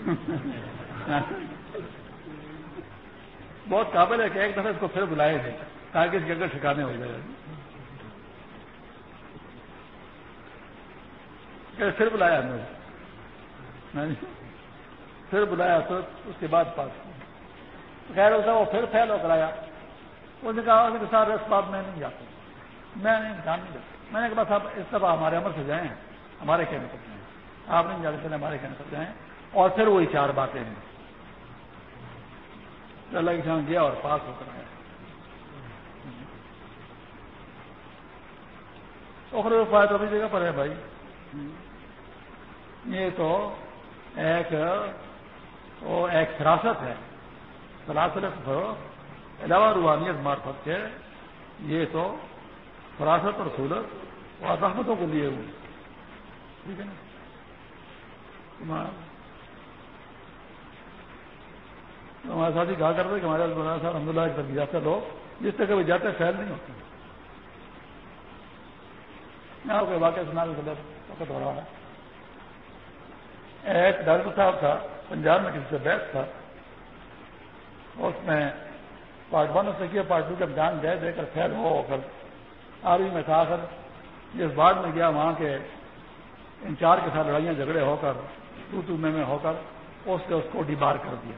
*laughs* بہت قابل ہے کہ ایک دفعہ اس کو پھر بلائے تھے تاکہ اس کے اگر ٹھکانے ہو جائے۔ پھر بلایا ہم نے۔ پھر بلایا تو اس کے بعد پاس۔ خیر ہوتا وہ پھر فیل ہو کر آیا۔ اس نے کہا کہ سر اس بات میں نہیں جاتا۔ میں نہیں دھیان نہیں دیتا میں نے کہا بس آپ اس دفعہ ہمارے عمر سے جائیں۔ ہمارے کہنے پر جائیں۔ آپ نہیں جاتے پہلے ہمارے کہنے پر جائیں۔ اور پھر وہی چار باتیں ہیں۔ اللہ کے سامنے گیا اور پاس ہو کر آیا۔ فائدہ اپنی جگہ پر ہے بھائی۔ یہ تو ایک وہ ایک فراست ہے۔ فراست علاوہ روحانیت مارفت کے یہ تو فراست اور سہولت اور رحمتوں کو لیے ہوئے ٹھیک ہے نا؟ ہمارے ساتھی کہا کرتے کہ ہمارے مولانا صاحب الحمد للہ ایک جاتے لوگ جس سے کبھی جاتے فیل نہیں ہوتے۔ میں آپ کو واقعہ سنا وقت ہو رہا ہے۔ ایک ڈاکٹر صاحب تھا، پنجاب میں کسی سے بیس تھا۔ اس میں پارٹ ون سے کیا، پارٹ ٹو کا امتحان دے دے کر فیل ہو کر آرمی میں تھا۔ کر جس بعد میں گیا وہاں کے انچارج کے ساتھ لڑائیاں جھگڑے ہو کر ٹو ٹو میں ہو کر، اس نے اس کو ڈیبار کر دیا۔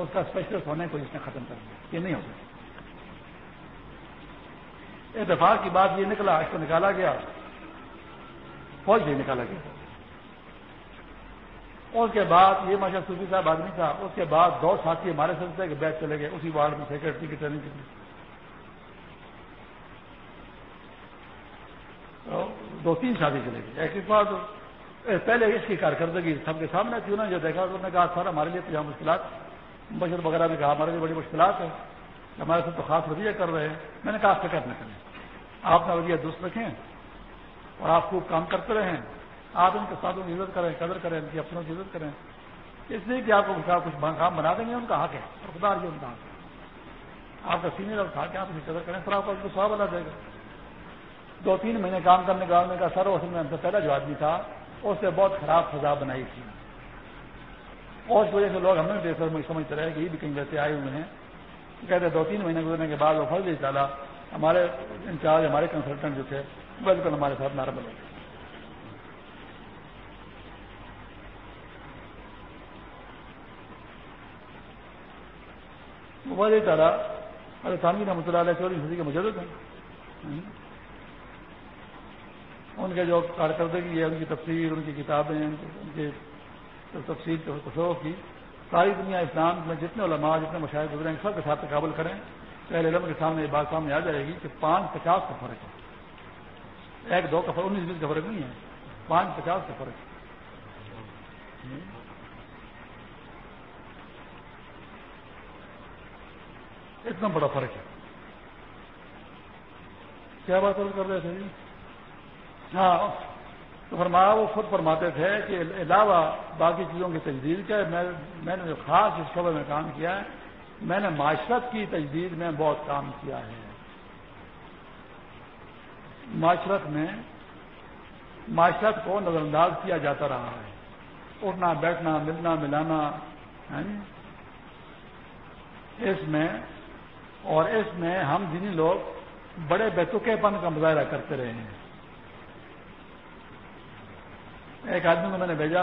اس کا اسپیشلسٹ ہونے کو اس نے ختم کر دیا۔ یہ نہیں ہو سکتا۔ اتفاق کی بات یہ نکلا، اس کو نکالا گیا۔ فوج بھی نکالا گیا۔ اس کے بعد یہ ماشاء صوفی صاحب آدمی تھا، اس کے بعد دو ساتھی ہمارے سلسلے کے بیچ چلے گئے، اسی وارڈ میں سیکرٹری کی ٹریننگ کے لیے دو تین شادی چلے گئے۔ ایک بات پہلے اس کی کارکردگی سب کے سامنے تھی، انہوں نے جو دیکھا، انہوں نے کہا، سر، ہمارے لیے تو یہاں مشکلات، بشر وغیرہ نے کہا، ہمارے لیے بڑی مشکلات ہیں، ہمارے ساتھ تو خاص رویہ کر رہے ہیں۔ میں نے کہا، آپ فکر نہ کریں، آپ نے رویہ درست رکھیں اور آپ خوب کام کرتے رہیں۔ آپ ان کے ساتھوں کی عزت کریں، قدر کریں، ان کی اپنوں کی عزت کریں۔ اس لیے کہ آپ کو کچھ کام بنا دیں گے، ان کا حق ہے اور خدا یہ ان کا حق ہے۔ آپ کا سینئر اور کھا کے آپ کی قدر کریں سر آپ کو ان کو سواب بنا دے گا۔ دو تین مہینے کام کرنے کا کا سر، اس میں سے پہلا جو آدمی تھا، اس سے بہت خراب سزا بنائی تھی۔ اور اس وجہ سے لوگ ہمیں بے سر سمجھتے رہے کہ یہ بھی کہیں ویسے آئے ہوئے ہیں۔ کہتے دو تین مہینے گزرنے کے بعد وہ فرض نہیں چلا ہمارے انچارج، ہمارے کنسلٹنٹ جو تھے بالکل ہمارے ساتھ نارمل ہو گئے۔ والی تعالیٰ ارے سامنے کا مطالعہ علیہ چوری صدی کے مجرد ہیں۔ ان کے جو کارکردگی ہے ان کی تفسیر، ان کی کتابیں، ان کی تفصیل تصور کی ساری دنیا اسلام میں جتنے علماء، جتنے مشاہد گزرے ہیں، سب کے ساتھ تقابل کریں۔ پہلے علم کے سامنے یہ بات سامنے آ جائے گی کہ پانچ پچاس کا فرق ہے۔ ایک دو کا فرق، انیس بیس کا فرق نہیں ہے۔ پانچ پچاس کا فرق ہے۔ اتنا بڑا فرق ہے۔ کیا بات کر رہے تھے جی ہاں تو فرمایا وہ خود فرماتے تھے کہ علاوہ باقی چیزوں کی تجدید کے میں نے جو خاص اس شعبے میں کام کیا ہے، میں نے معاشرت کی تجدید میں بہت کام کیا ہے۔ معاشرت میں معاشرت کو نظر انداز کیا جاتا رہا ہے۔ اٹھنا، بیٹھنا، ملنا، ملانا اس میں اور اس میں ہم جنہیں لوگ بڑے بیتکے پن کا مظاہرہ کرتے رہے ہیں۔ ایک آدمی کو میں نے بھیجا،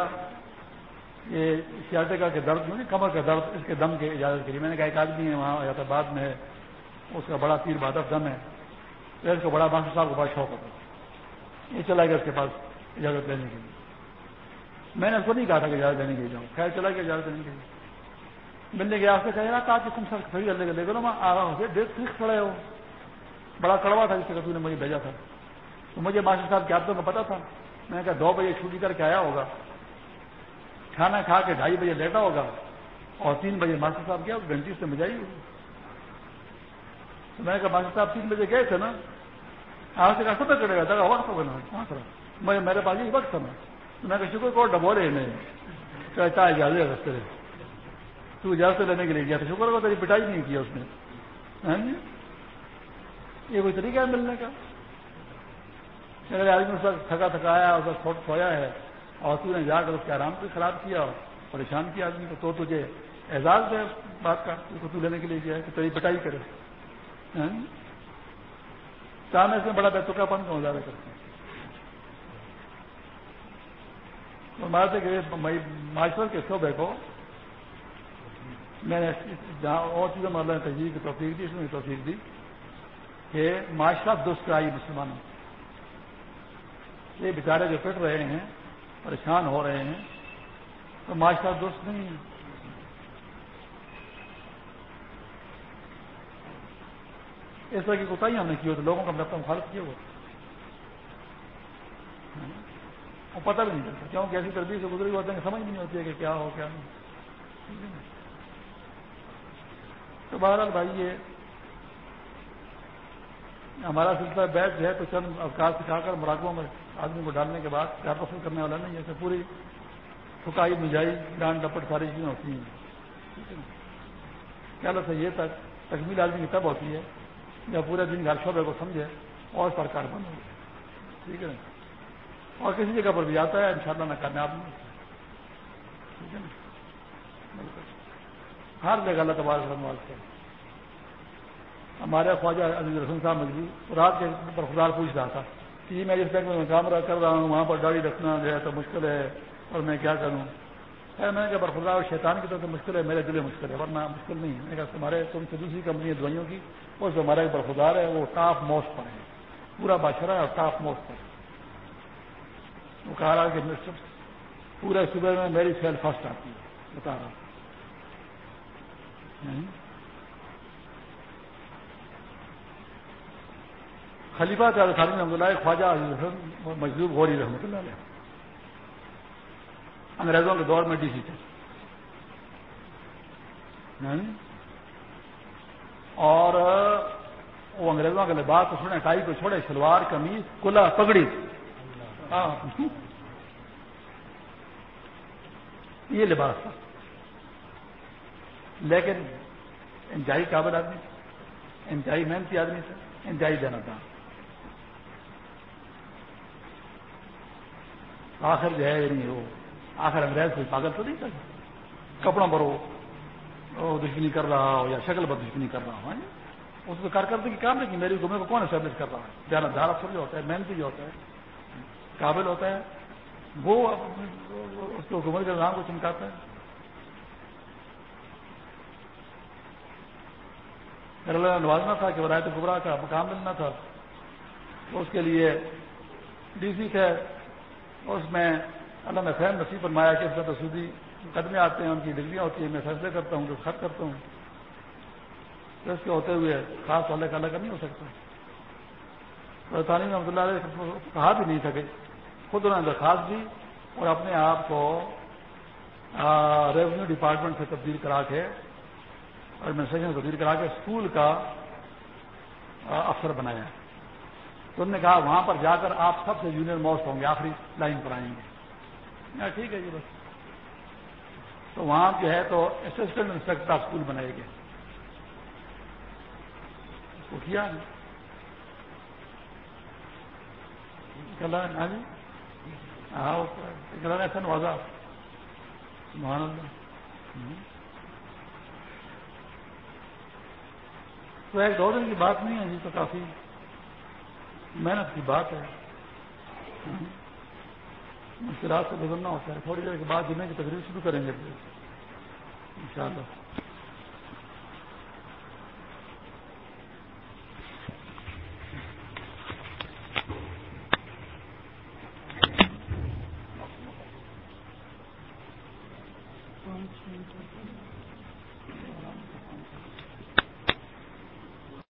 یہ سیاٹے کا کہ درد یعنی نہیں کمر کا درد، اس کے دم کی اجازت کے لیے۔ میں نے کہا، ایک آدمی ہے وہاں حیات آباد میں ہے اس کا بڑا تیر بہادر دم ہے۔ تو اس کو بڑا بانس صاحب کو بڑا شوق ہوتا یہ چلا گیا اس کے پاس اجازت لینے کے لیے۔ میں نے اس کو نہیں کہا تھا کہ اجازت لینے کے لیے جاؤں۔ خیر، چلا گیا اجازت لینے کے لیے۔ ملنے گیا سے کہا کہ تم سر صحیح کرنے کے لے گا میں آ رہا ہوں ڈیٹ فکس کھڑے ہو۔ بڑا کڑوا تھا جس کا نے مجھے بھیجا تھا۔ تو مجھے ماسٹر صاحب کیا کو پتا تھا۔ میں نے کہا، دو بجے چھٹی کر کے آیا ہوگا۔ کھانا کھا کے ڈھائی بجے لیٹا ہوگا۔ اور تین بجے ماسٹر صاحب گیا، گھنٹی سے مجائی ہوگی تو میں نے کہا ماسٹر صاحب، تین بجے گئے تھے نا۔ آپ سے کہا، سب کرے گا وقت ہوگا نا کہاں ہاں میرے پاس یہ وقت تھا نا۔ تو میں شکر کو ڈبورے نہیں کہتا اجازت رستے تو اجازت لینے کے لیے گیا تو شکر کو تیری پٹائی نہیں کیا اس نے۔ ہاں جی؟ یہ کوئی طریقہ ہے ملنے کا؟ اگر آدمی اس وقت تھکا تھکایا اس وقت چھوٹ کھویا ہے اور تو نے جا کر اس کے آرام سے خراب کیا اور پریشان کیا آدمی کو۔ تو تجھے اعزاز ہے بات کا تو لینے کے لیے کیا ہے کہ تیری پٹائی کرے۔ ہاں جی؟ کام اس میں بڑا بیتکا پن کا مظاہرہ کرتے ہیں۔ بات کہ معاشرت کے شعبے کو میں نے جہاں اور چیزوں میں تجزیے کی توفیق دی، اس میں توفیق دی کہ معاشرہ درست آئی مسلمانوں یہ بیچارے جو پٹ رہے ہیں، پریشان ہو رہے ہیں، تو معاشرہ درست نہیں اس طرح کی کوتاہی ہم نے کی ہو تو لوگوں کا مطلب خارج کیا ہوا۔ وہ پتہ بھی نہیں چلتا کیوں کیسی تربیت سے گزری ہوتے ہیں سمجھ نہیں ہوتی ہے کہ کیا ہو، کیا نہیں۔ تو بہرحال بھائی یہ ہمارا سلسلہ بیٹھ جو ہے تو چند اوقات سکھا کر مراقبوں میں آدمی کو ڈالنے کے بعد پیار پسند کرنے والا نہیں جیسے پوری ٹھکائی مجائی ڈانٹ ڈپٹ ساری چیزیں ہوتی ہیں۔ کیا لگتا ہے یہ تک تکمیل آدمی کی تب ہوتی ہے جب پورے دن گھر شعبے کو سمجھے اور سرکار بند ہو ٹھیک ہے نا؟ اور کسی جگہ پر بھی آتا ہے ان شاء اللہ نہ کامیاب نہیں ٹھیک ہے نا؟ ہر جگہ اللہ تبارک سے ہمارے خواجہ عزیز رسم صاحب مجبور رات کے برفدار پوچھ رہا تھا کہ جی میں جس بینک میں کام کر رہا ہوں، وہاں پر گاڑی رکھنا جو ہے تو مشکل ہے اور میں کیا کروں؟ ہے میں کہ برفدار شیطان کی طرف سے مشکل ہے، میرے دل مشکل ہے، ورنہ مشکل نہیں ہے۔ میں کہا، تمہارے تم سے دوسری کمپنی ہے دوائیوں کی، اور جو ہمارا ایک برفدار ہے، وہ ٹاپ موسٹ پر ہے۔ پورا بادشاہ ہے اور ٹاپ موسٹ پر وہ کہا رہا کہ پورے صبح میں میری سیل فرسٹ آتی ہے، بتا رہا ہوں۔ خلیفہ خالی رحمۃ اللہ خواجہ مجدور غوری رحمۃ اللہ علیہ۔ انگریزوں کے دور میں ڈی سی تھے۔ ہاں؟ اور وہ انگریزوں کے لباس کو چھوڑے ٹائی کو چھوڑے شلوار کمیز کلا پگڑی۔ ہاں۔ یہ لباس تھا۔ لیکن انتہائی قابل آدمی انتہائی محنتی آدمی تھے، انتہائی دینا تھا آخر جو ہے نہیں وہ آخر انگریز کوئی پاگل تو نہیں کر کپڑوں پر وہ دشمنی کر رہا ہو یا شکل پر دشمنی کر رہا ہو اس کو کارکردگی کام نہیں میری گمے کو کون اسٹیبلش کر رہا ہے؟ جانا دار افسر جو ہوتا ہے، محنتی جو ہوتا ہے، قابل ہوتا ہے، وہ اس کو حکومت کے نظام کو چمکاتا ہے۔ اللہ نوازنا تھا کہ ولایت گبراہ کا مقام ملنا تھا۔ تو اس کے لیے ڈی سی تھے۔ اس میں اللہ نے فہم نصیب فرمایا کہ اس کا تصودی قدمے آتے ہیں، ان کی ڈگریاں ہوتی ہیں، میں فیصلے کرتا ہوں تو خط کرتا ہوں۔ تو اس کے ہوتے ہوئے خاص والے کا الگ نہیں ہو سکتا۔ تعلیم رحمۃ اللہ علیہ کہا بھی نہیں سکے خود انہوں نے درخواست دی اور اپنے آپ کو ریونیو ڈپارٹمنٹ سے تبدیل کرا کے ایڈمنسٹریشن تبدیل کرا کے اسکول کا افسر بنایا تو انہوں نے کہا وہاں پر جا کر آپ سب سے جونیئر موسٹ ہوں گے، آخری لائن پر آئیں گے۔ ٹھیک ہے جی بس۔ تو وہاں جو ہے تو اسسٹنٹ انسپیکٹر آف اسکول بنائے گئے۔ اس کو کیا؟ ہاں جی؟ ہاں ایسا نوازا سبحان اللہ۔ تو ایک دو دن کی بات نہیں ہے جی تو کافی محنت کی بات ہے۔ مشکلات سے گزرنا ہوتا ہے۔ تھوڑی دیر کے بعد جمعے کی تقریب شروع کریں گے۔ ان شاء اللہ